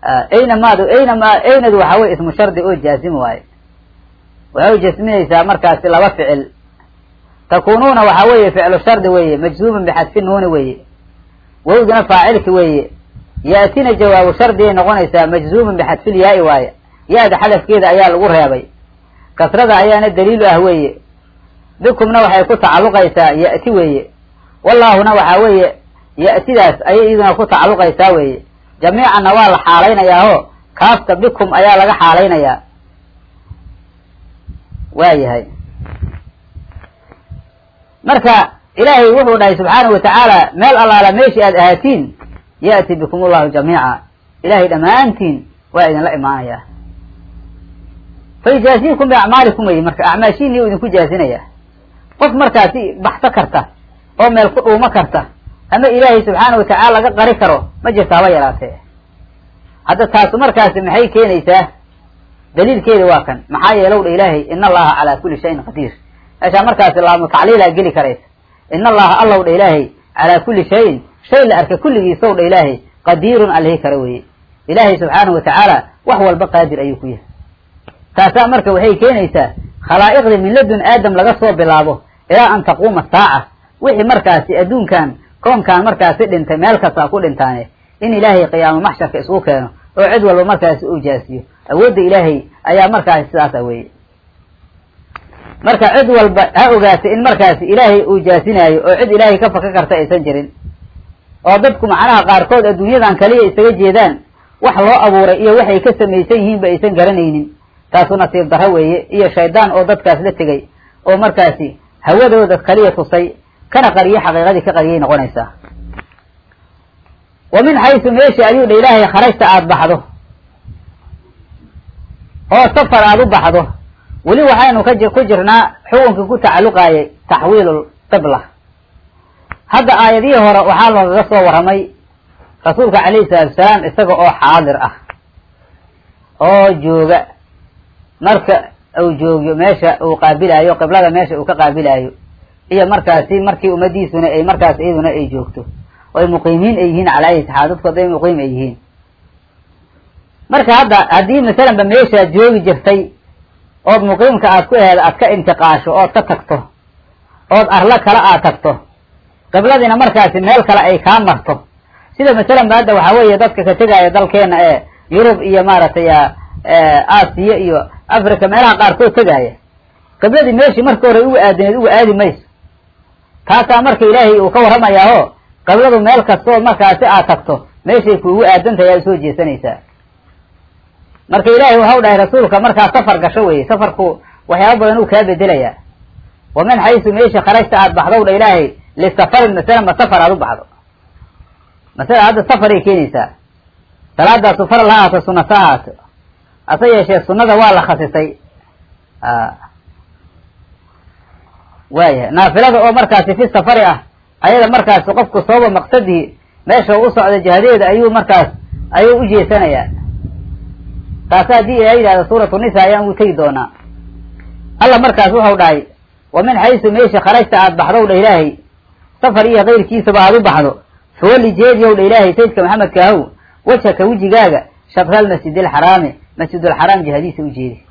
aynamaadu aynama aynadu waxaa weye ismu shardi oo jaazim waaye. Waxay jasminaysaa markaasi laba ficil. Takunuuna waxaa weeye ficlu shardi weeye majzuuman bixadfi nuuni weeye. Wawduna faacilki weeye. Ya'tina jawaabu shardigay noqonaysaa majzuuman bixadfil yaa-i waaye. Ya-da xalafkeeda ayaa lagu reebay. Kasrada ayaana daliilu ah weeye. Bikumna waxay ku tacalluqaysaa ya'ti weeye. Wallaahuna waxaa weeye ya'tidaas ayay iyaduna ku tacalluqaysaa weeye jamiicanna waa la xaalaynayaa o kaafta bikum ayaa laga xaalaynayaa. Waa yahay. Marka ilaahay wuxuu dhahay subxaanahu watacaala meel allaala meeshii aada ahaatiin ya'ti bikum ullahu jamiica. Ilahay dhammaantiin waa idinla imaanayaa. Fa yujaaziikum biacmaalikum weye marka acmaashiin iyuu idinku jaazinaya qof markaasi baxso karta oo meel ku dhuumo karta ama ilaahay subxaana watacaala laga qari karo ma jirta haba yaraatee. Hadda taasu markaasi maxay keenaysaa? Daliilkeeda waa kan maxaa yeelow dha ilaahay in allaha calaa kulli shayin qadiir. Meeshaa markaasi laamu tacliilaa geli karaysa. In allaha allow dha ilaahay calaa kulli shayin shay la arka kulligiisow dha ilaahay qadiirun alihi kara weye ilaahay subxaanahu watacaala wax walba qaadir ayuu ku yahay. Taasaa marka waxay keenaysaa khalaa'iqda min ladun aadam laga soo bilaabo ilaa an taquuma saaca wixii markaasi adduunkan koonkaan markaasi dhintay meel kastaa ku dhintaane. In ilaahay qiyaamo maxsharka isugu keeno oo cid walba markaasi uu jaasiyo awoodda ilaahay ayaa markaasi sidaasa weeye. Marka cid walba ha ogaatay in markaasi ilaahay uu jaasinaayo oo cid ilaahay ka faka karta aysan jirin. Oo dadku macnaha qaarkood adduunyadan kaliya isaga jeedaan wax loo abuuray iyo waxay ka samaysan yihiinba aysan garanaynin. Taasu nasiib darro weeye iyo shaydaan oo dadkaas la tegay oo markaasi hawadooda kaliya tusay kana qariyo xaqiiqadii ka qariyay noqonaysaa. Wa min xaysu meeshii ayuu dha ilaahay kharajta aada baxdo. Oo safar aada u baxdo. Weli waxaynu ka ku jirnaa xukunkii ku tacalluqaayay taxwiilul qibla. Hadda aayadihii hore waxaa loogaga soo warramay rasuulka calayhi salaatu salaam isaga oo xaadir ah oo jooga. Marka uu joogyo meesha uu qaabilaayo qiblada meesha uu ka qaabilaayo iyo markaasi markii ummadiisuna ay markaas iyaduna ay joogto. Oo ay muqiimiin ay yihiin calaa ayi taxaa dadku hadday muqiim ay yihiin. Marka hadda haddii masalanba meeshaad joogi jirtay ood muqiimka aad ku aheed aad ka intiqaasho ood ka tagto ood arlo kale aad tagto qibladiina markaasi meel kale ay kaa marto. Sida masalanba hadda waxaa weeye dadka ka tegaya dalkeena ee yurub iyo maaragtay aasiya iyo africa meelaha qaarkood tegaaya qibladii meeshii marka hore ugu aadineed uga aadi mayso taasaa marka ilaahay uu ka warramayaa o qibladu meel kastoo markaasi aad tagto meeshay kuugu aadantahay aad soo jeesanaysaa. Marka ilaahay waxau dhahay rasuulka markaa safar gasho weye safarku waxyaaba badan uu kaa bedelayaa. Wa min xaysu meesha kharajta aad baxdow dha ilaahay lisafarin masala ma safar aad u baxdo. Masala hadda safaray keenaysaa. Salaadaasu faral ha ahaato sunata ha ahaato hase yeeshee sunada waa la khasisay waayahay naafilada oo markaasi fi safari ah ayada markaasi qofku sababa maqsadii meesha u socda jihadeeda ayuu markaas ayuu u jeesanayaa. Taasi haddii ila yidhahda suuratu nisa ayaan u tegi doonaa. Alla markaas wuxau dhahay wa min xaysu meesha kharajta aad baxdow dha ilaahay safar iyo kayrkiisaba aad u baxdo fawali jeediyow dha ilaahay sayidka maxamedka ahow wajhaka wejigaaga shatra almasjid alxaraami masjidulxaraam jihadiisa u jeedi.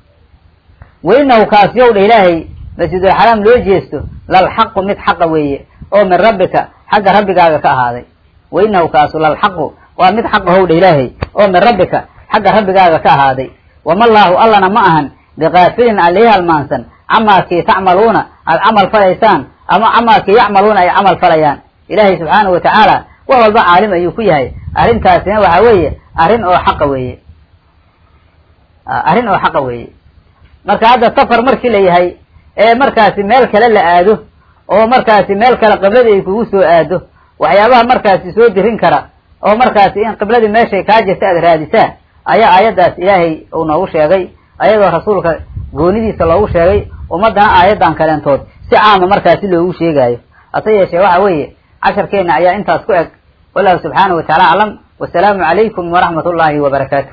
Wa inahu kaasiyow dha ilaahay masjidulxaraam loo jeesto lalxaqu mid xaqa weeye oo min rabbika xagga rabbigaaga ka ahaaday wa inahu kaasu lalxaqu waa mid xaqa how dha ilaahay oo min rabbika xagga rabbigaaga ka ahaaday wamallaahu allana ma ahan biqaafilin alihi halmaansan camaa kii tacmaluuna aad camal falaysaan ama camaa kii yacmaluuna ay camal falayaan ilaahay subxaanahu watacaala wax walba caalim ayuu ku yahay arrintaasina waxa weeye arrin oo xaqa weeye arrin oo xaqa weeye marka hadda safar markii la yahay ee markaasi meel kale la aado oo markaasi meel kale qibladii ay kugu soo aado waxyaabaha markaasi soo dirin kara oo markaasi in qibladii meeshay kaa jirta aad raadisaan ayaa aayaddaas ilaahay uu noogu sheegay ayadoo rasuulka goonidiisa loogu sheegay ummaddana aayaddan kaleentood si caama markaasi loogu sheegaayo. Hase yeeshee waxa weeye casharkeenna ayaa intaas ku eg. Wallahu subxaanahu watacaala aclam wasalaamu calaykum waraxmat ullaahi wabarakaatu